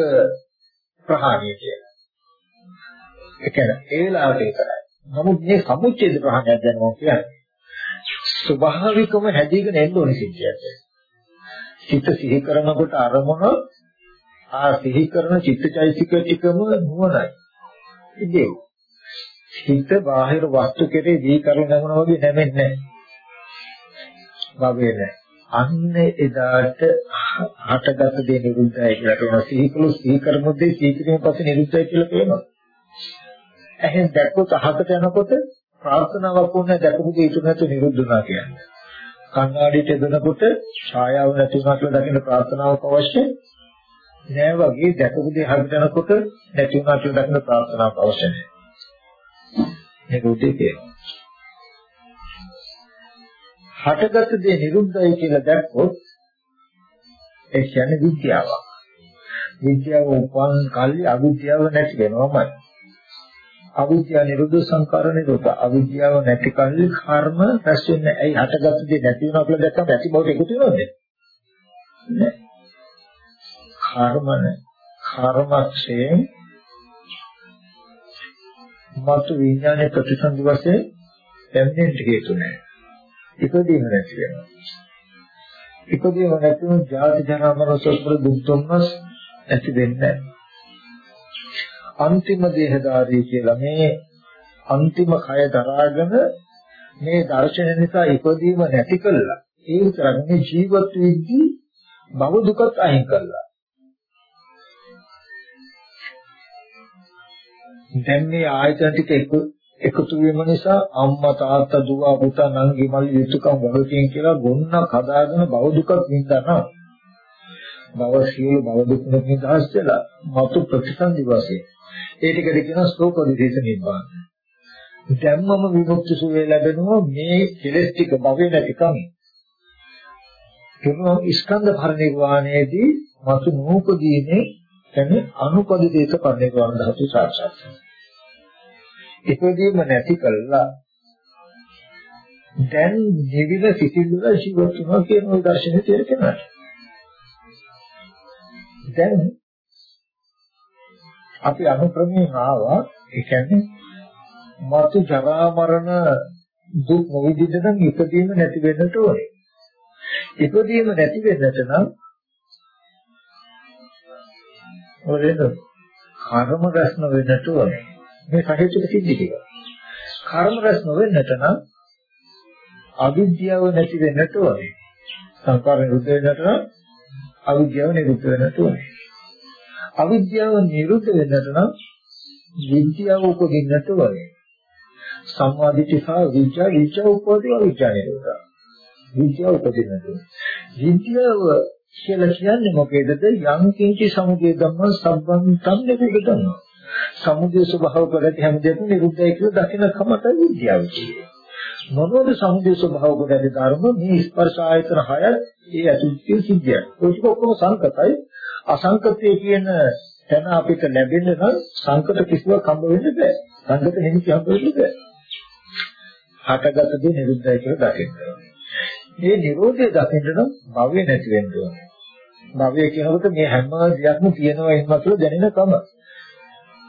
ප්‍රහාණය කියලා. ඒ කියන්නේ ඒ වෙලාවට ඒකයි. නමුත් මේ සමුච්ඡේද ප්‍රහාණයක් දැනගන්න කියන්නේ ස්වභාවිකව හැදීගෙන එන්න ඕනේ සිද්ධියක්. චිත්ත සිහි කරනකොට අරමුණ ආ සිහි කරන චිත්තචෛසික ටිකම නුවණයි. ඉතින් හිත බාහිර වස්තු කෙරේ දී කරන ගමන වගේ නැමෙන්නේ නැහැ. වගේ නැහැ. අන්න එදාට හටගත් දේ නිරුද්ධයි කියලා කියනවා. සිහිකලු සිහි කරන දේ සිහි කිරීම පස්සේ නිරුද්ධයි කියලා කියනවා. ඇහෙන් දැක්කොත් අහකට යනකොට ප්‍රාර්ථනාවක් වුණා දැකපු දේ ඉතුරු නැතු නිරුද්ධ වුණා කියන්නේ. කණ්ණාඩියට එදෙනකොට ඡායාව නැති වුණා කියලා දකින්න ප්‍රාර්ථනාවක් අවශ්‍ය නෑ වගේ දැකපු දේ හරියට යනකොට නැති වුණා කියලා දකින්න ප්‍රාර්ථනාවක් අවශ්‍ය නෑ. මේක උදේ කියනවා. හටගත් දේ නිරුද්ධයි කියලා දැක්කොත් ඒ කියන්නේ විද්‍යාවක්. විද්‍යාව උපන් කල්ලි අවිද්‍යාව නැති වෙනවමයි. අවිද්‍යාව නිරුද්ධ සංකාර නිරෝධ. අවිද්‍යාව නැති කල්ලි කර්ම රැස් වෙන්නේ ඇයි? හටගත් දේ නැති වෙනවා කියලා දැක්කම ඇති බවට එකතු වෙනවද? නෑ. කර්ම කර්මක්ෂයෙන් මතු විඥානයේ ප්‍රතිසන්දි වශයෙන් දැනෙන්න හේතු නැහැ. ඉපදීම නැති වෙනවා. ඉපදීම නැතිව ජාති ජරා මරණ සසර දුක් දුන්නස් ඇති වෙන්නේ අන්තිම දේහදාරී කියලා මේ අන්තිම කය දරාගෙන මේ දර්ශන නිසා ඉපදීම නැති කළා. ඒ විතරක් ජීවත් වෙද්දී භව දුකත් අයින් කළා. දැන් මේ ආයතන ටික එකතු වීම නිසා අම්මා තාත්තා දුව පුතා නංගි මල්ලි යුතුයකම් වලකින් කියලා ගොන්නක් හදාගෙන භව දුකක් විඳනවා. භව සියලු භව දුක් නිදහස් වෙලා මතු ප්‍රතිසන්දි වශයෙන්. ඒ ටිකට කියන ශ්ලෝක විදේශ නිබ්බාන. ධම්මම විමුක්ති සුවේ ලැබෙනවා මේ කෙලෙස් ටික භවේ නැතිකම. තුනෝ ස්කන්ධ පරිනිර්වාණයේදී මතු නූපදීනේ කියන්නේ අනුපදිතේක පරිනිර්වාණ ධාතු සාක්ෂාත් ඉපදීම නැති කළා දැන් නිවිල සිසිල්ල ජීවත් වෙනවා කියන ওই දර්ශනේ තේරෙනවා දැන් අපි අනුක්‍රමයෙන් ආවා ඒ කියන්නේ මතු ජරා මරණ දුක් නොවිදින්න නම් ඉපදීම නැති වෙන්නට ඕනේ ඉපදීම නැති වෙන්නට නම් මොකද කර්ම රැස්න වෙන්නට ඕනේ. මේ සහේතුක සිද්ධි ටික. කර්ම රැස් නොවෙන්නට නම් අවිද්‍යාව නැති වෙන්නට ඕනේ. සංකාර නිරුද්ධ වෙන්නට නම් අවිද්‍යාව නිරුද්ධ වෙන්නට ඕනේ. අවිද්‍යාව නිරුද්ධ වෙන්නට නම් විද්‍යාව උපදින්නට ඕනේ. සම්මාදිට්ඨි සහ විචා විචා උපදින විචා නිරෝධ. විද්‍යාව උපදින්නට ඕනේ. විද්‍යාව කියලා කියන්නේ මොකේදද යම් කිංචි සමුදය ධම්ම සම්බන්තම් නිරුද්ධ ධම්ම සමුදය ස්වභාව කරති හැම දෙයක්ම නිරුද්ධයි කියලා දකින කමත විද්‍යාව කියන්නේ මොනවද සමුදය ස්වභාව කරති ධර්ම මේ ස්පර්ශ ආයතන හය ඒ අතුත්‍ය සිද්ධිය ඒක ඔක්කොම සංකතයි අසංකතය කියන තැන අපිට ලැබෙන්න නම් සංකත කිසිවක් හම්බ වෙන්න බෑ සංකත නිමිති හම්බ වෙන්න බෑ හටගත දේ නිරුද්ධයි කියලා දකින්න මේ නිරෝධය දකින්න නම් භවය නැති වෙන්න ඕනේ. භවය කියනකොට මේ හැම දෙයක්ම තියෙනවා ඉන්නවා කියලා දැනෙනකම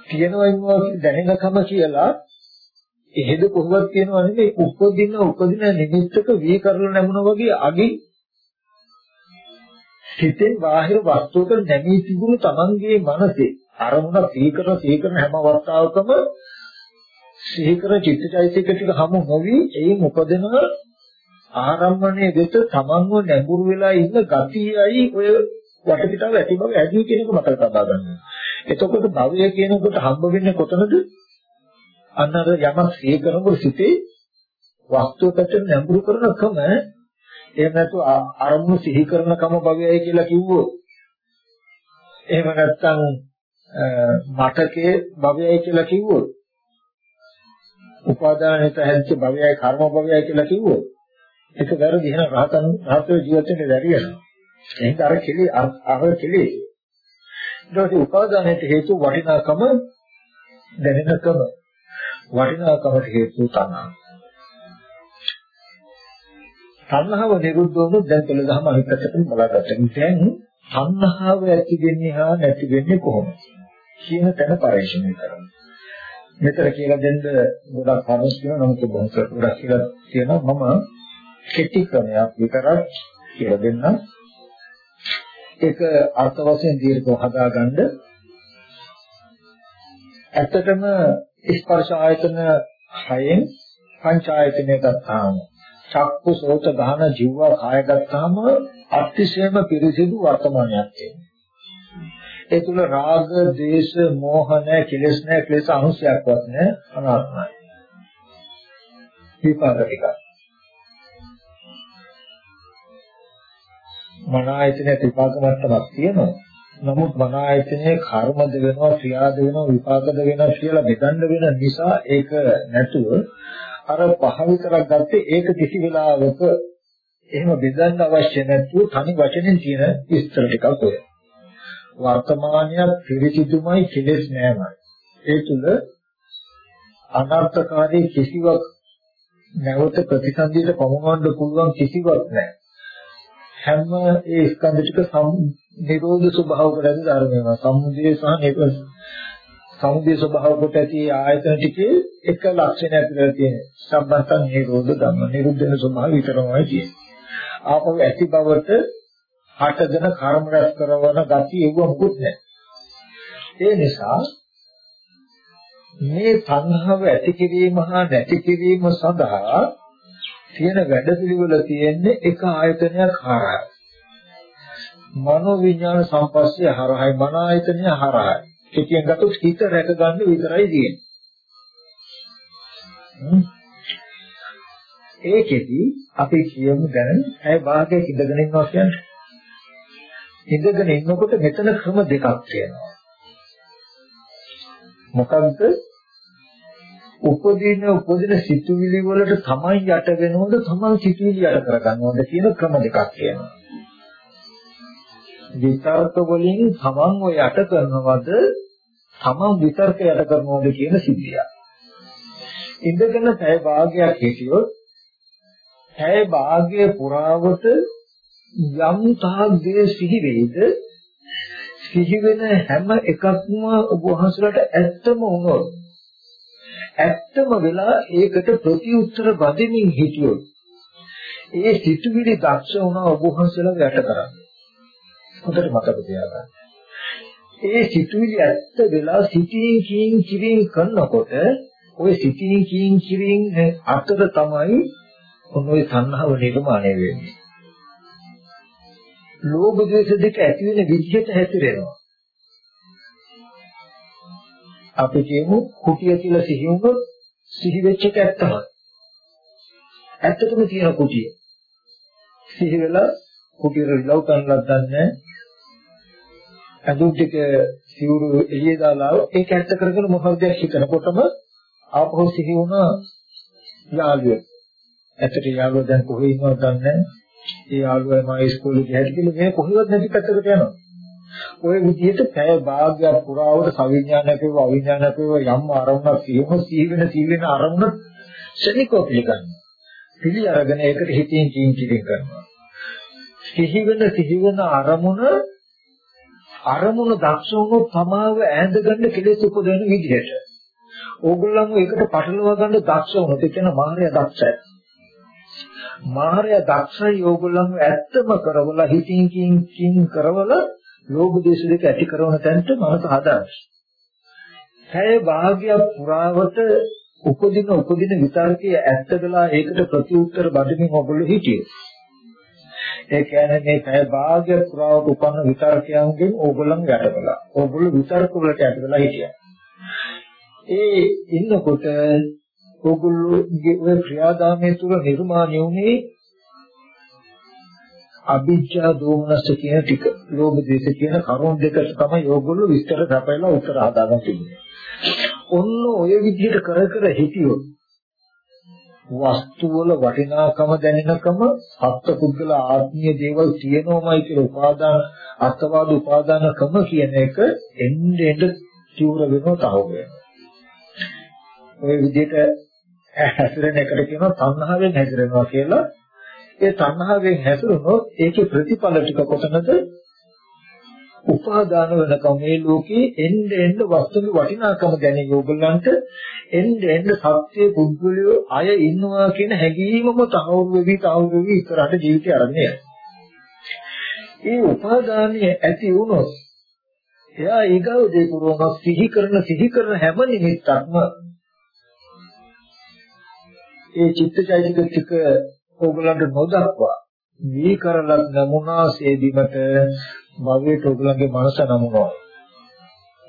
තියෙනවා ඉන්නවා දැනෙනකම කියලා එහෙද කොහොමද කියනවා නෙමෙයි. උපදින උපදින නිමිත්තක වී කරලා නැමුණා වගේ අගින් හිතෙන් බාහිර වස්තුවක නැමී තිබුණු Tamanගේ මනසේ අරමුණ සීකර සීකර හැම අවස්ථාවකම සීකර චිත්තචෛතසික ටික හමු නොවි එයින් උපදින ආරම්භණයේ වෙත තමන්ව නැඹුරු වෙලා ඉන්න ගතියයි ඔය වටපිටාව ඇති බව ඇදී කියන එක මතක තබා ගන්න. එතකොට භවය කියනකොට හම්බ වෙන්නේ කොතනද? අන්න අර යමක් සිහි කරනකොට සිටේ වස්තුවකට නැඹුරු කරනකම එහෙම නැතු අරමුණු සිහි කරනකම භවයයි කියලා කිව්වොත් එහෙම නැත්නම් මතකයේ භවයයි කියලා කිව්වොත් උපාදානිත හැදිච්ච භවයයි කර්ම භවයයි කියලා කිව්වොත් ඒක වැරදි එහෙනම් රහතන් රහතෝ ජීවිතේ වැරදි වෙනවා. එහෙනම් අර කෙලි අර කෙලි. ඊට පස්සේ උපාදානයට හේතු වටිනාකම දැනෙනකම වටිනාකමට හේතු තණ්හා. තණ්හාව නිරුද්ධ වුණොත් දැන් තුල දහම අනිත් පැත්තට බලාගන්න. දැන් තණ්හාව ඇති වෙන්නේ හා නැති වෙන්නේ කොහොමද? කියන තැන පරිශීලනය කරන්න. මෙතන කියලා දෙන්න ගොඩක් කමස් කියනවා නමුත් බොහොම ගොඩක් කියලා කියනවා මම කෙටි ක්‍රමයක් විතරක් කියලා දෙන්නම්. ඒක අර්ථ වශයෙන් දීර්ඝව හදාගන්න. ඇත්තටම ස්පර්ශ ආයතන හයෙන් පංච ආයතනය ගත්තාම චක්කු සෝත ගහන ජීව කාය ගත්තාම අතිශයම පිරිසිදු වර්තමානයක් තියෙනවා. ඒ තුල රාග, දේශ, මෝහ නැහැ, කෙලෙස් නැහැ, ක්ලේශ අනුසයක්වත් නැහැ, අනාත්මයි. විපාක ටිකක්. මන ආයතනයේ විපාක මට්ටමක් තියෙනවා. නමුත් මන ආයතනයේ කර්මද වෙනවා, ක්‍රියාද වෙනවා, විපාකද වෙනවා කියලා බෙදන්න වෙන නිසා ඒක නැතුව අර පහ විතරක් ගත්තේ ඒක කිසි වෙලාවක එහෙම බෙදන්න අවශ්‍ය නැතුව තනි වචනෙන් කියන විස්තර ටිකක් ඔය. වර්තමානයක් පිරිසිදුමයි කෙලෙස් නෑමයි. ඒ තුල අනර්ථකාරී කිසිවක් නැවත ප්‍රතිසන්දියට පමුණවන්න පුළුවන් කිසිවක් නැහැ. හැම ඒ ස්කන්ධ ටික නිරෝධ ස්වභාව කොට ඇති ධර්මයම සමුදය සහ නිරෝධ සමුදය ස්වභාව කොට ඇති ආයතන ටිකේ එක ලක්ෂණයක් විතර තියෙන සම්බන්තන් නිරෝධ ධම්ම නිරුද්ධ වෙන ස්වභාවය විතරමයි තියෙන්නේ ආපහු ඇති බවට හටගෙන කර්ම රැස් කරන gati එවුව මුකුත් නැහැ ඒ නිසා මේ තණ්හාව ඇති කිරීම හා නැති කිරීම සඳහා තියෙන වැඩපිළිවෙල තියෙන්නේ එක ආයතනයක් හරහා. මනෝ විඥාන සම්පස්සේ හරහායි මන ආයතනය හරහායි. කෙටියෙන් ගත්තොත් හිත රැක ගන්න විතරයි තියෙන්නේ. ඒකෙදි අපි කියමු දැන් ඇයි භාගයක් ඉඳගෙන ඉන්නවා කියන්නේ. ඉඳගෙන ඉන්නකොට මෙතන ක්‍රම දෙකක් තියෙනවා. මොකක්ද උපදින උපදින සිතුවිලි වලට තමයි යට වෙනවද තමයි සිතුවිලි යට කරගන්නවද කියන ක්‍රම දෙකක් තියෙනවා. විතර්ක වලින් තමන් ඔය යට කරනවද තමන් විතර්ක යට කරනවද කියන සිද්ධිය. ඉඳගෙන පැය භාගයක් හිටියොත් පැය භාගය පුරාවට යම් තාක් දේ සිහි වෙයිද සිහි වෙන හැම එකක්ම ඔබ වහන්සේලාට ඇත්තම වුණොත් ඇත්තම වෙලා ඒකට ප්‍රතිඋත්තර බඳින්මින් හිටියොත් ඒ සිතුවිලි දක්ෂ වුණා ඔබ වහන්සේලා යට කරන්නේ. හොඳට මතක තියාගන්න. ඒ සිතුවිලි ඇත්ත වෙලා සිටින් කියින් කිරින් කරනකොට ওই සිටින් කියින් කිරින් අතර තමයි ඔනෝයි සංහව නිර්මාණය වෙන්නේ. ලෝභ ද්වේෂ දෙක ඇති වෙන විදිහට හැසිරෙනවා. අපි කියමු කුටිය කියලා සිහි වුණොත් සිහි වෙච්ච එක ඇත්තමයි. ඇත්තටම තියෙන කුටිය. සිහි වෙලා කුටියට ලව් කරන්නවත් දන්නේ අඳුම් ටික සිවුරු එළිය දාලා ඒක ඇත්ත කරගෙන මොකක්ද හිතනකොටම ආපහු සිහි වුණා යාළුවෙක්. ඇත්තට යාළුවා දැන් කොහේ ඉන්නවද දන්නේ නැහැ. ඒ යාළුවා මම ඉස්කෝලේ ගිහින් කියලා මේ කොහෙවත් නැති පැත්තකට යනවා. ওই විදිහට පැය භාගයක් පුරාවට සවිඥානිකව අවිඥානිකව යම් ආරමුණක් සියම සීවෙන සීවෙන ආරමුණ ශනිකව පිළිගන්න. පිළි අරගෙන ඒකට හිතින් කියින් කියින් කරනවා. සිහි වෙන සිහි වෙන ආරමුණ අරමුණ දක්ෂ වුණොත් තමාව ඈඳගන්න කෙලෙස් උපදින විදිහට. ඕගොල්ලන්ව ඒකට පටලවා ගන්න දක්ෂ වුණොත් ඒ කියන මාර්ය දක්ෂයි. මාර්ය දක්ෂයි ඕගොල්ලන්ව ඇත්තම කරවලා හිතින් කියින් කියින් කරවලා ලෝභ දේශ දෙක ඇති කරන තැනට මනස හදාගන්න. හැය භාග්‍ය පුරාවට උපදින උපදින විතරකයේ ඇත්ත වෙලා ඒකට ප්‍රතිඋත්තර බඳින්න ඔයගොල්ලෝ හිටියේ. ඒ කියන්නේ මේ පැය භාග්‍ය පුරාවට උපන්න විතරකයන්ගෙන් ඕගොල්ලන් යට කළා. ඕගොල්ලෝ විතරක වලට යට වෙලා හිටියා. ඒ ඉන්නකොට ඕගොල්ලෝගේ ඔය ක්‍රියාදාමයේ තුල නිර්මාණය වුණේ අභිජ්ජා දෝමනස කියන ටික ලෝභ දේශ කියන කරුණ දෙක තමයි ඕගොල්ලෝ විස්තර කරපැලා උත්තර හදාගන්න තියෙන්නේ. ඔන්න ඔය විදිහට කර කර හිටියොත් වස්තු වල වටිනාකම දැනෙනකම සත්පුද්ගල ආත්මීය දේවල් තියෙනවමයි කියලා උපාදාන අත්වාද උපාදානකම කියන එක එන්නේ එන්න චූර වෙනව තහවුරු වෙනවා. ඔය විදිහට හැසිරෙන එකට කියනවා තණ්හාවෙන් හැසිරෙනවා කියලා ඒ තණ්හාවෙන් හැසිරුණොත් ඒකේ ප්‍රතිඵල ටික කොතනද? උපාදාන වෙනකම් මේ ලෝකේ එන්න එන්න වස්තුවේ වටිනාකම දැනෙන ඕගොල්ලන්ට එන්න එන්න සත්‍ය පුද්ගලයෝ අය ඉන්නවා කියන හැඟීමම තහවුරු වෙවි තහවුරු වෙවි ඉස්සරහට ජීවිතය ආරම්භය. ඒ උපාදානිය ඇති වුණොත් එයා ඊගව දේ පුරවන සිහි කරන සිහි කරන හැම නිමිත්තක්ම ඒ චිත්තචෛතසික ටික ඕගලන්ට නොදක්වා මේ කරලත් නමුනාසේ දිවට භවයට ඕගලන්ගේ මනස නමුනවා.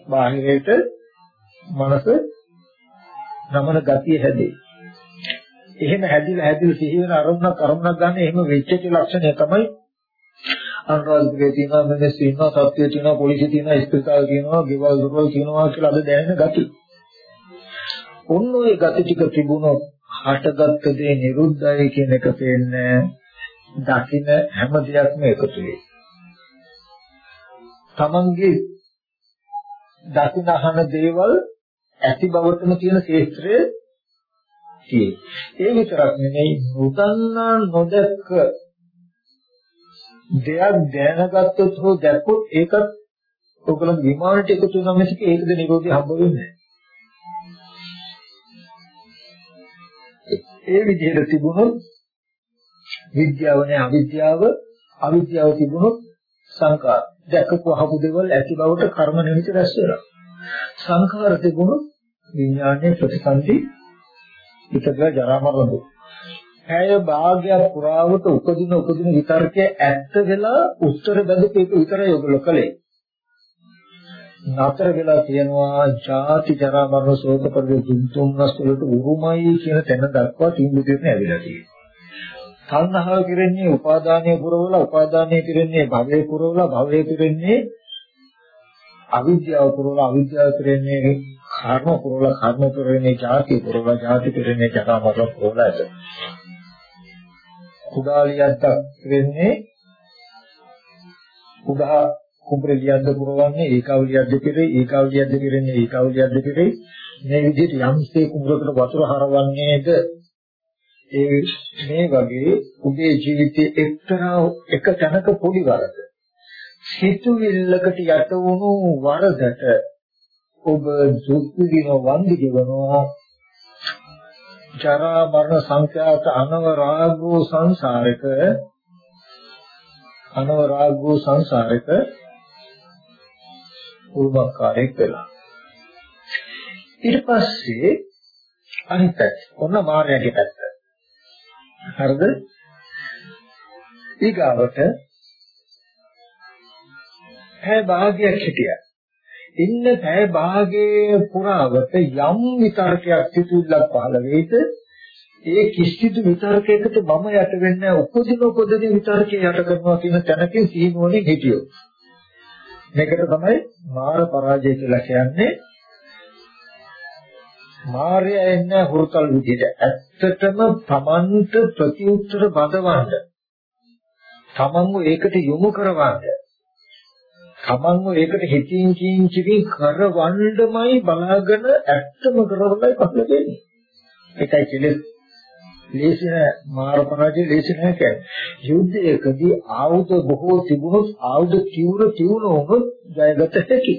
බාහිරයට මනස නමන ගතිය හැදේ. එහෙම හැදිලා හැදිලා සිහි වෙන අරමුණක් අරමුණක් ගන්න එහෙම වෙච්ච ලක්ෂණය තමයි අනුරාධපුරයේ තියෙනවා මෙන්න සීමා සත්‍ය තියෙනවා පොලිසිය තියෙනවා ස්පිරිතාල තියෙනවා ගෙවල් දොරවල් තියෙනවා කියලා අද දැනෙන gati. ඔන්න ඔය gati ටික තිබුණොත් හටගත්ත දේ නිරුද්ධයි කියන එක පේන්නේ දකින හැම දෙයක්ම එකතු වෙයි. තමන්ගේ දකින අහන දේවල් ඇති බවටම තියෙන ශේත්‍රය තියෙයි. ඒ විතරක් නෙමෙයි නොදන්නා නොදැක්ක දෙයක් දැනගත්තොත් හෝ දැක්කොත් ඒකත් ඔයගොල්ලෝ විමානට එකතු වෙනා මිසක ඒකද නිරෝධය හම්බ වෙන්නේ ඒ විදිහට තිබුණොත් විද්‍යාව නැහැ අවිද්‍යාව අවිද්‍යාව තිබුණොත් සංකාර දැකපු අහපු දේවල් ඇති බවට කර්ම නිමිති රැස් වෙනවා සංඛාර තිබුණොත් විඥානයේ ප්‍රතිසන්දි පිටක ජරා මරණ දුක් ඇය භාග්‍ය පුරාවට උපදින උපදින විතර්කයේ ඇත්ත වෙලා උත්තර බඳපු එක විතරයි ඔයගොල්ලෝ කළේ නතර වෙලා තියෙනවා ජාති ජරා මරණ ශෝක පරිදේ දුන්තුම්නස් වලට උරුමයි කියන තැන දක්වා තීන්දුව දෙන්න ඇවිල්ලා තියෙනවා. තණ්හාව කිරන්නේ උපාදානයේ පුරවලා උපාදානයේ කිරන්නේ භවයේ පුරවලා භවයේ කිරන්නේ අවිද්‍යාව පුරවලා අවිද්‍යාව කිරන්නේ කර්ම පුරවලා කර්ම කිරන්නේ ජාති පුරවලා ජාති කිරන්නේ ජරා මරණ පුරවලා ඇත. කුඩාලියන්ට වෙන්නේ කුඩා කුඹරලියක්ද පුරවන්නේ ඒකාවලියක්ද පිරේ ඒකාවලියක්ද පිරෙන්නේ ඒකාවලියක්ද පිරේ මේ විදිහට යම්සේ කුඹරකට වතුර හරවන්නේද ඒ මේ වගේ ඔබේ ජීවිතයේ එක්තරා එක තැනක පොඩි වරද සිතුවිල්ලකට යට වුණු වරදට ඔබ දුක් විඳින වන්දි ගෙවනවා ජරා මරණ සංඛ්‍යාත අනවරාගෝ සංසාරක අනවරාගෝ සංසාරක උල්බක්කාරයෙක් වෙලා. ඊට පස්සේ අනිත් පැත්ත ඔන්න මාර්යාගේ පැත්ත. හරිද? ඊගාවට පැය භාගයක් හිටියා. ඉන්න පැය භාගයේ පුරාවට යම් විතර්කයක් සිතුවිල්ලක් පහළ වෙයිද ඒ කිසිදු විතර්කයකට මම යට වෙන්නේ උපදින උපදින විතර්කේ යට කරනවා කියන තැනකින් සීනුවනේ හිටියෝ. මේකට තමයි මාර පරාජය කියලා කියන්නේ. මාර්ය එන්න හුරුකල් විදිහට ඇත්තටම තමන්ට ප්‍රතිඋත්තර බඳවන්න. තමන්ව ඒකට යොමු කරවන්න. තමන්ව ඒකට හිතින් කින් කිවි කරවන්නමයි බලාගෙන ඇත්තම කරවලයි පස්සේ දෙන්නේ. ඒකයි කෙලෙස් ලේසින මාර පරාජය ලේසි නැහැ කියන්නේ. යුද්ධයකදී ආයුධ බොහෝ තිබුණොත් ආයුධ තීව්‍ර තීව්‍ර වුණොත් ජයගත හැකි.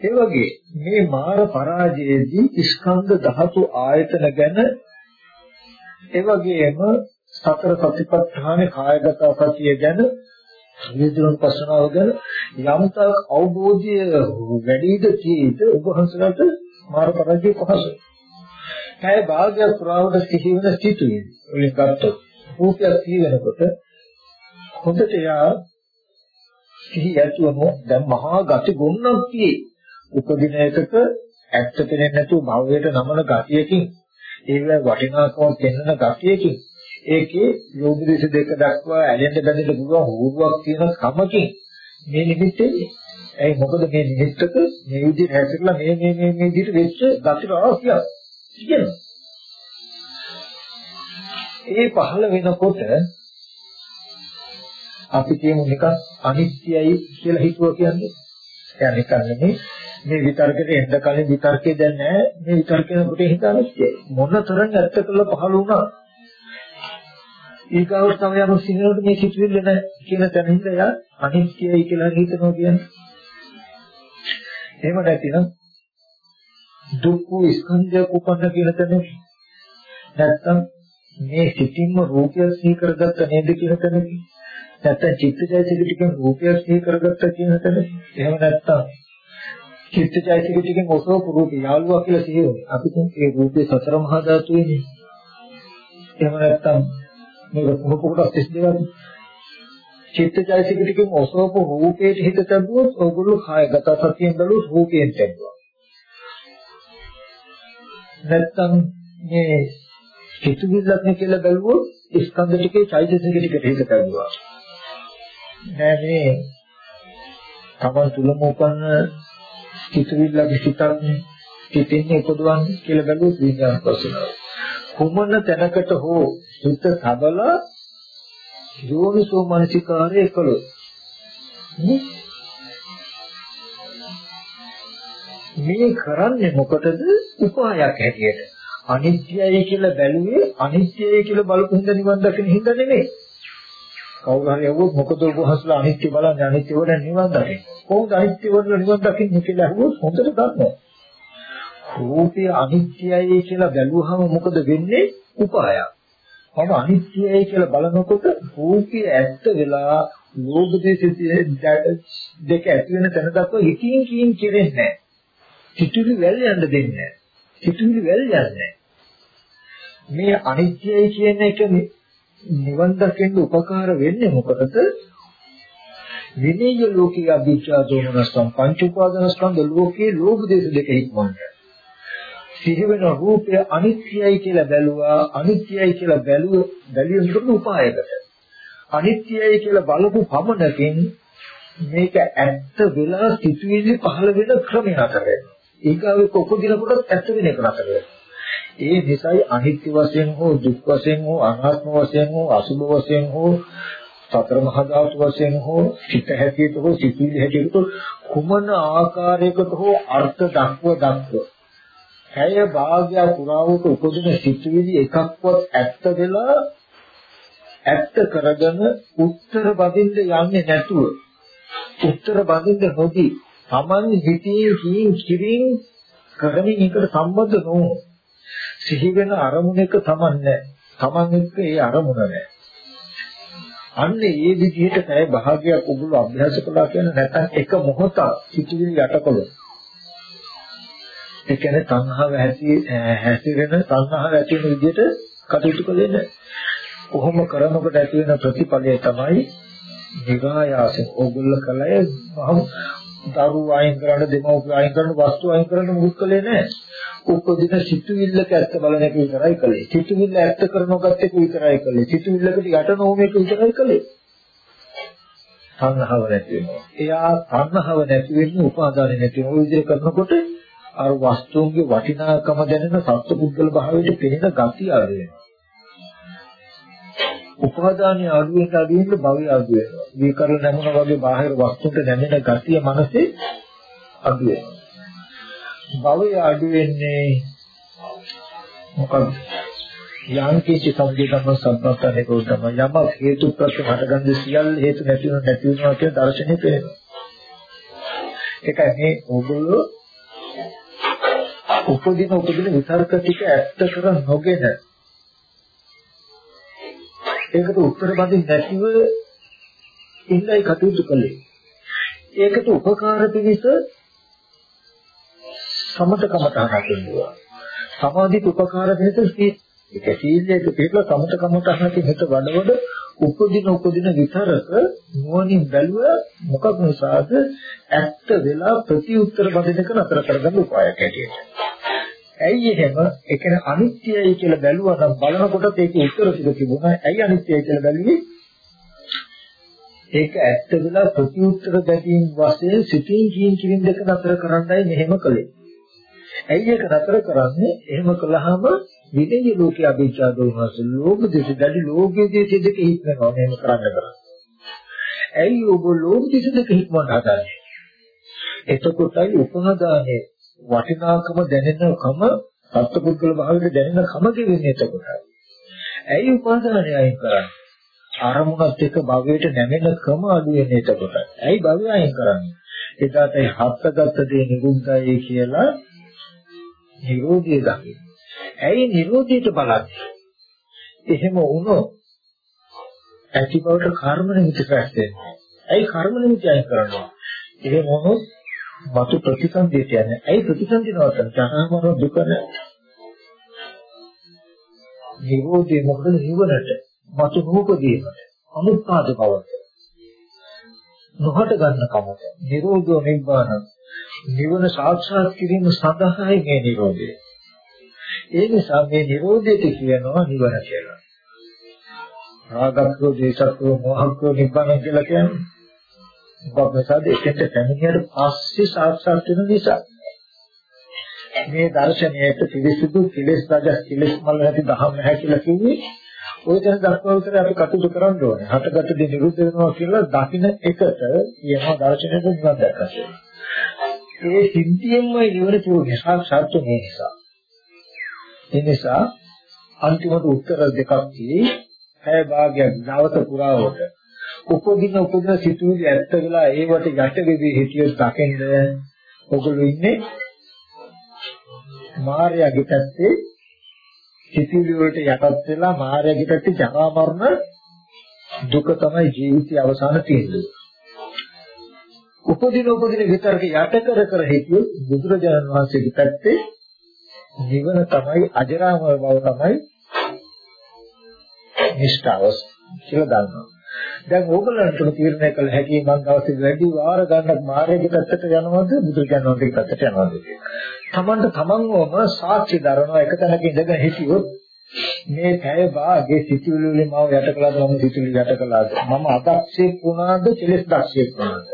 ඒ වගේ මේ මාර පරාජයේදී ස්කන්ධ ධාතු ආයතන ගැන ඒ වගේම සතර සතිපට්ඨාන කායගත සතිය ගැන වේදනන් පස්සනාව ගැන යම්තාක් අවබෝධය වැඩිද කීද ඔබ හංසලට මාර පරාජය පහසුයි. පැය භාගයක් පුරාවට සිහි වෙන සිටුවේ වලින් ගත්තොත් රූපයක් සිහි වෙනකොට හොඳට යා සිහි ඇතුවම දැන් මහා ගති ගොන්නක් tie උපදින එකක ඇත්ත පෙනෙන්නේ නැතුව භවයට නමන ගතියකින් ඒවැ වටිනාකම පෙන්වන ගතියකින් ඒකේ යෝගදේශ දෙක දක්වා ඇලෙන්න බැඳෙන්න පුළුවන් හුරුවක් තියෙන කමකින් මේ නිමිත්තේ ඒ මොකද මේ නිමිත්තක මේ විදිහට හැසිරලා මේ මේ මේ මේ විදිහට වෙච්ච ගති රාශියක් කියනවා. ඒ පහළ වෙනකොට අපි කියමු නිකන් අනිත්‍යයි කියලා හිතුවා කියන්නේ. එයා නිකන් නෙමෙයි මේ විතර්කයට එන්න කලින් විතර්කේ දැන් නැහැ මේ විතර්කේ කොට හිත අනිත්‍යයි. මොන තරම් ඇත්ත කළා පහළ වුණා. ඊගාවට තමයි අර සිහිනවලට මේ සිතුවිල්ල නැහැ කියන තැන හින්දා එයා අනිත්‍යයි කියලා හිතනවා කියන්නේ. එහෙම නැතිනම් දුක්ඛ ස්කන්ධයක් උපන්න කියන තැන නැත්තම් මේ සිතින්ම රූපය සිහි කරගත්ත නේද කියන තැන නැත්තම් චිත්තචෛතසික ටිකෙන් රූපය සිහි කරගත්ත කියන තැන එහෙම නැත්තම් චිත්තචෛතසික ටිකෙන් ඔසවපු රූපය යාළුවා කියලා සිහි වෙනවා අපි කියන්නේ ඒ රූපේ සතර මහා ධාතු වෙන්නේ එහෙම නැත්තම් මේක කොහොම කොටස් 32 චිත්තචෛතසික ටිකෙන් ඔසවපු රූපයේ හිත තබුවොත් ඕගොල්ලෝ කායගත සතියෙන් බැලුවොත් රූපයෙන් තබුවා නැත්තම් මේ සිතුවිල්ලක් නේ කියලා බැලුවොත් ස්කන්ධ ටිකේ චෛතසික ටිකට හිත කරුවා. නෑ මේ තමන් තුලම උපන්න සිතුවිල්ලක් සිතක් සිතින්නේ උපදවන්නේ කියලා බැලුවොත් විඥාන පස්සනාව. කුමන තැනකට හෝ හිත සබලා යෝනිසෝ මනසිකාරය කළොත් මේ කරන්නේ මොකටද? උපායක් හැටියට. අනිත්‍යයි කියලා බැලුවේ අනිත්‍යයි කියලා බලපු හින්දා නිවන් දකින්න හින්දා නෙමෙයි. කවුරු හරි යවුවොත් මොකද ඔබ වහන්සේලා අනිත්‍ය බලන්නේ අනිත්‍ය වල නිවන් දකින්න. කොහොමද අනිත්‍ය වල නිවන් දකින්නේ කියලා අහුවොත් හොඳට දන්නවා. රූපය අනිත්‍යයි කියලා බැලුවහම මොකද වෙන්නේ? උපායක්. මම අනිත්‍යයි කියලා බලනකොට රූපය ඇත්ත වෙලා ලෝභ දේශ දෙක ඇති වෙන තැන දක්වා එකින් කින් කෙරෙන්නේ නැහැ. සිතුවිලි වැල් යන්න දෙන්නේ නැහැ. සිතුවිලි වැල් යන්නේ මේ අනිත්‍යයි කියන එක නිවන් දකින්න උපකාර වෙන්නේ මොකටද? විනීය ලෝකී අභිචා දෝමනස්කම් පංච උපාදාන ස්කන්ධ ලෝකේ ලෝභ දේශ දෙක ඉක්මවන්න. සිහි වෙන රූපය අනිත්‍යයි කියලා බැලුවා අනිත්‍යයි කියලා බැලුව බැලියෙකට උපායකට. අනිත්‍යයි කියලා බලපු පමණකින් මේක ඇත්ත වෙලා සිතුවිලි පහළ වෙන ක්‍රමය අතර වෙනවා. ඒකාවේ කොපදිනකොට ඇත්ත වෙන එක නතර වෙනවා. ඒ නිසායි අනිත්‍ය වශයෙන් හෝ දුක් වශයෙන් හෝ අනාත්ම වශයෙන් හෝ අසුභ වශයෙන් හෝ සතර මහා ධාතු වශයෙන් හෝ චිත්ත හැටියට හෝ සිතුවිලි හැටියට කුමන ආකාරයකට හෝ අර්ථ දක්ව දක්ව හැය භාග්‍ය පුරාවක උපදින සිතුවිලි එකක්වත් ඇත්ත වෙලා ඇත්ත කරගෙන උත්තර බඳින්න යන්නේ නැතුව උත්තර බඳින්න නොදී Taman හිතේ හිින් කිරින් කරමින් එකට සම්බන්ධ නොවු සිහි වෙන අරමුණක Taman නැහැ. Taman එක්ක ඒ අරමුණ නැහැ. අන්න ඒ විදිහට පැය භාගයක් උගුල අභ්‍යාස කළා කියන නැත්නම් එක මොහොතක් සිටිවිලි යටකොළොත් ඒ කියන්නේ තණ්හාව හැසිරෙන තණ්හාව ඇති වෙන විදිහට කටයුතු කළේ නැහැ. කොහොම කරනකොට ඇති වෙන ප්‍රතිඵලය තමයි නිගායාසෙන් ඕගොල්ල කලයේ දරුවෝ අයින් කරන්න දෙමව්පියෝ අයින් කරන්න වස්තු අයින් කරන්න මුකුත් කළේ නැහැ. උපදින සිතුවිල්ලක ඇත්ත බලන එක විතරයි කළේ. සිතුවිල්ල ඇත්ත කරනකොට එක විතරයි කළේ. සිතුවිල්ලකට යට නොවුන එක විතරයි කළේ. සංහව නැති වෙනවා. එයා සංහව නැති වෙන්නේ උපාදානෙ නැති වෙන විදිහ කරනකොට අර වස්තුන්ගේ වටිනාකම දැනෙන සත්පුද්ගල භාවයට පෙනෙන ගතිය අර වෙනවා. උපාදානිය අඩු වෙන අඩු වෙන භවය අඩු වෙනවා. මේ කරලා නැමුණා වගේ බාහිර වස්තුන්ට නැමෙන ගතිය මනසේ අඩු වෙනවා. භවය අඩු වෙන්නේ මොකද? යම් කිසි සංකේතම සම්පත්තනේ කොටම යම හේතු ප්‍රත්‍ය හටගන්න සියල්ල හේතු නැති වෙන නැති වෙනවා කියන දර්ශනය පේනවා. ඒකයි මේ ඕගොල්ලෝ උපදින උපදින විතර්ක ටික ඇත්ත කර නොගෙන ඒකට උත්තර බඳින් නැතිව ඉන්නයි කටයුතු කළේ. ඒකට උපකාර පිණිස සමතකම තහනකින්නවා. සමාධි උපකාර පිණිස ඒක සීලයක පිළිපල සමතකම තහනකින් හිත වඩවඩ උපදින උපදින විතරක නුවණින් බැලුව මොකක් නිසාද ඇත්ත වෙලා ප්‍රති උත්තර බඳිනක නතර කරගන්න උපායක් ඇටියෙට. ඇයි එහෙම? ඒ කියන්නේ අනිත්‍යයි කියලා බැලුවා නම් බලනකොට ඒකේ උත්තර ටික තිබුණා. ඇයි අනිත්‍යයි කියලා බැලුවේ? ඒක ඇත්ත වෙලා ප්‍රති උත්තර දැකීම වශයෙන් සිතින් කියින් කියින් දෙක නතර කරන්නයි මෙහෙම කළේ. ඇයි ඒක නතර කරන්නේ? එහෙම කළාම විදේ ලෝකයේ අභිචා දෝමස ලෝභ දේශ දැඩි ලෝභයේ දේශ දෙක හිටනවා මෙහෙම කරන්න කරා. ඇයි ඔබ ලෝභ දේශ දෙක හිටවන්න හදන්නේ? එතකොටයි උපහදානේ වටිනාකම දැනෙනකම සත්පුද්ගල භාවයට දැනෙනකම කියන්නේ එතකොට. ඇයි උපාදානය අයින් කරන්නේ? අරමුණත් එක්ක භවයට නැමෙනකම අඩු වෙන්නේ එතකොට. ඇයි භවය අයින් කරන්නේ? එදාටයි හත්ගත දේ නිරුද්ධයි කියලා නිරෝධිය දකින්න. ඇයි නිරෝධියට බලන්නේ? එහෙම වුණොත් ඇති බවට කර්ම නිමිති රැස් වෙනවා. ඇයි කර්ම නිමිති අයින් කරන්නේ? එහෙම වුණොත් මතු ප්‍රතිසන්දිය කියන්නේ. ඇයි ප්‍රතිසන්දිය නවත්තන්නේ? ජනමන දුක නිරෝධය මොකද? නිවනට. මතු නූපදීමට අනුත්පාද බවට. නොහට ගන්න කමට. නිරෝධෝ නිබ්බාන. නිවන සාක්ෂාත් කිරීම සඳහායි මේ නිරෝධය. ඒ නිසා මේ නිරෝධයට කියනවා නිවන කියලා. රාගක්ඛෝ දේශක්ඛෝ මොහක්ඛෝ නිබ්බාන කියලා කියන්නේ මොකක් නිසාද එකට පැමිණියට පස්සේ සාක්ෂාත් වෙන නිසා මේ දර්ශනයට පිළිසිදු කෙලෙස් රජ කෙලෙස් මල් නැති දහම් නැහැ කියලා කිව්වේ ওই තැන දක්වා විතර අපි කටයුතු කරන්න ඕනේ. හටගත් දේ නිරුද්ධ වෙනවා කියලා දකින්න එකට කියනවා දර්ශනයට නිවන් දැක්කා කියලා. ඒ සිද්ධියෙන්ම ඉවර තුනේ සාක්ෂාත් මේ නිසා. ඒ නිසා අන්තිමට උත්තර දෙකක් තියෙයි. හැය භාගයක් දවස පුරාවට උපදින උපදින සිතුවිලි ඇත්ත වෙලා ඒවට යට වෙවි හිටියොත් දකින්ද ඔගොල්ලෝ ඉන්නේ මායාවේ පැත්තේ සිතුවිලි වලට යටත් වෙලා මායාවේ පැත්තේ ජරා මරණ දුක තමයි ජීවිතයේ අවසාන තීන්දුව. උපදින උපදින විතරක යට කර කර හිටියොත් බුදුරජාණන් වහන්සේගේ පැත්තේ නිවන තමයි අජරාමර බව තමයි නිෂ්ඨාවස් කියලා දන්නවා. දැන් ඕගලන්ටම තීරණය කළ හැකි මම දවසේ වැඩි වාර ගන්නක් මාර්ගයක පැත්තට යනවද බුදුරජාණන් වහන්සේගේ පැත්තට යනවද තමන්ට තමන්වම සාක්ෂි දරනවා එක තැනක ඉඳගෙන හිටියොත් මේ පැය භාගේ සිතුවිලි වලින් මම යට කළාද මම සිතුවිලි යට කළාද? මම අදක්ෂයෙක් වුණාද කෙලෙස් දක්ෂයෙක් වුණාද?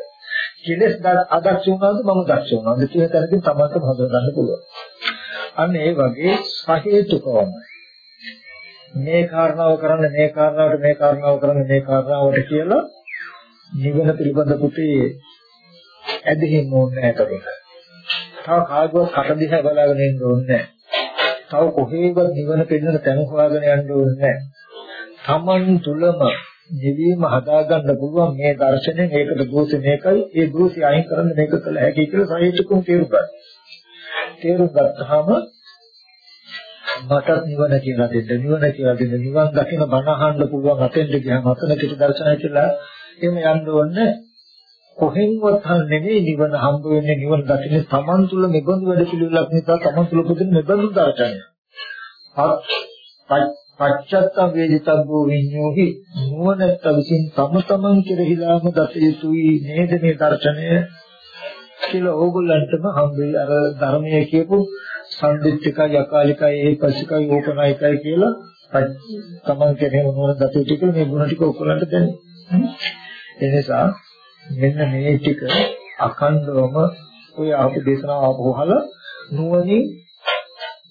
කෙලෙස් අදක්ෂ වුණාද මම දක්ෂ වුණාද කියන තැනකින් තමන්ට හඳුනා ගන්න පුළුවන්. අන්න ඒ වගේ සහේතුකවම මේ කාරණාව කරන්න මේ කාරණාවට මේ කාරණාව කරන්න මේ කාරණාවට කියලා නිවන පිළිබඳ පුතේ ඇදහින්න ඕනේ නැහැ තව කාගවත් කට දිහා බලාගෙන ඉන්න ඕනේ තව කොහේවත් නිවන පිළිබඳ තැන හොයාගෙන යන්න ඕනේ තමන් තුලම නිවීම හදාගන්න පුළුවන් මේ දර්ශනේ මේකට දෝෂේ මේකයි ඒ දෝෂي අයින් කරන්න මේක කළ හැකි කියලා සාහිත්‍යකම් තේරුම් ගන්න. තේරුම් ගත්තාම මටත් නිවන කියලා දෙන්න නිවන කියලා දෙන්න. නිවන් දකින බණ අහන්න පුළුවන් අතෙන්ට ගියාම අතන පිට දර්ශනය කියලා එහෙම යන්න ඕනේ. කොහෙන්වත් නෙමෙයි නිවන හම්බ වෙන්නේ නිවන දකින්නේ Taman තුල මෙබඳු වැඩ පිළිවෙලක් නිසා Taman තුල පුදුම මෙබඳු දර්ශනය. පච්චත්තම් වේදිතබ්බෝ විඤ්ඤෝහි. නුවණත් විසින් තම තමන් කෙරෙහිලාම දත යුතුයි නේද මේ දර්ශනය? කියලා ඕගොල්ලන්ටම හම්බෙයි. අර ධර්මයේ කියපු සම්දිත්තිකයි අකාලිකයි ඒකසිකයි ඕපනායකයි කියලා තමන් කෙරෙහි මොනවද දත යුතු කියලා මේ ගුණ ටික ඔයගොල්ලන්ට දැනෙන්නේ. ඒ නිසා මෙන්න මේ ටික අඛණ්ඩවම ඔය ආපු දේශනාව ආපුවහල නුවණින්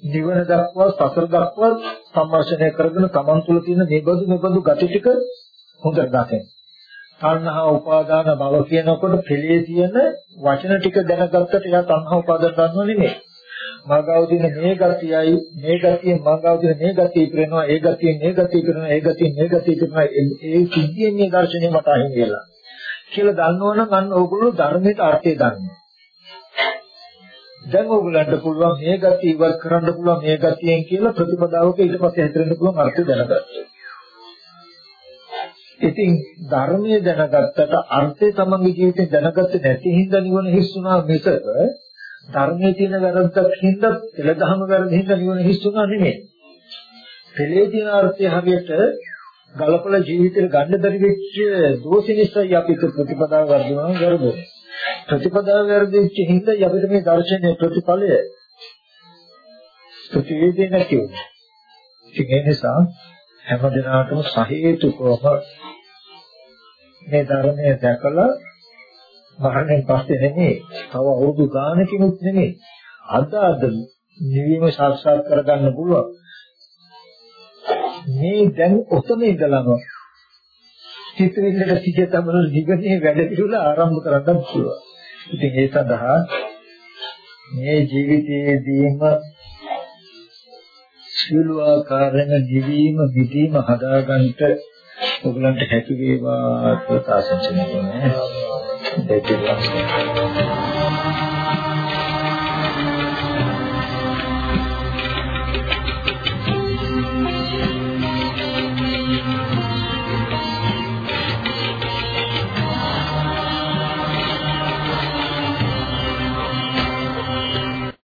නිවන දක්වා සතර දක්වා සම්මර්ෂණය කරගෙන තමන් තුළ තියෙන මේබඳු මේබඳු gati ටික හොඳට දකින්න. තණ්හා උපාදාන භව කියනකොට පිළේ තියෙන වචන ටික දැනගත්තට එයා තණ්හා උපාදාන ගන්නව නෙමෙයි. මගාව තියෙන මේ ගතියයි මේ ගතියෙන් මගාව තියෙන මේ ගතිය ඉපරෙනවා ඒ ගතියෙන් මේ ගතිය ඉපරෙනවා ඒ ගතියෙන් මේ ගතිය ඉපරෙනවා ඒ සිද්ධියෙන් මේ දර්ශනය මට අහිමි වෙලා. කියලා දන්නවනම් අන්න ඕගොල්ලෝ ධර්මයට අර්ථය දන්නවා. දැන් ඕගොල්ලන්ට පුළුවන් මේ ගතිය ඉවත් කරන්න පුළුවන් මේ ගතියෙන් කියලා ප්‍රතිපදාවක ඊට පස්සේ හැතරෙන්න පුළුවන් අර්ථය දැනගන්න. ඉතින් ධර්මයේ දැනගත්තට අර්ථය තමන්ගේ ජීවිතේ දැනගත්තේ නැති හින්දා නිවන හිස්සුනා මිසක ධර්මයේ තියෙන වැරද්දක් හින්දා පෙළදහම වැරදි හින්දා නිවන හිස්සුනා නෙමෙයි. පෙළේ තියෙන අර්ථය හරියට ගලපල ජීවිතේ ගන්න බැරි වෙච්ච දෝෂ නිසා අපි ප්‍රතිපදාව වර්ධනව කරගන්නවා. ප්‍රතිපදාව වැරදිච්ච හින්දා අපිට මේ දර්ශනයේ ප්‍රතිඵලය ප්‍රතිවේදී නැති වෙනවා. ඒ නිසා හැම දිනකටම සහේතුකවම මේ ධර්මය දැකලා මරණයෙන් පස්සේ නෙමෙයි තව අවුරුදු ගානකිනුත් නෙමෙයි අද අද නිවීම සාක්ෂාත් කරගන්න පුළුවන් මේ දැන් ඔතන ඉඳලම චිත්‍රවිද්‍යාවට සිට තමයි ජීවිතේ වැඩ පිළිවෙල ආරම්භ කරගන්න පුළුවන්. ඉතින් ඒ සඳහා මේ ජීවිතයේදීම සියලු ආකාරයෙන් නිවීම විදීම හදාගන්න ඔයගලන්ට හැකි වේවා කියලා ආශිර්වාද කරනවා. දෙවියන්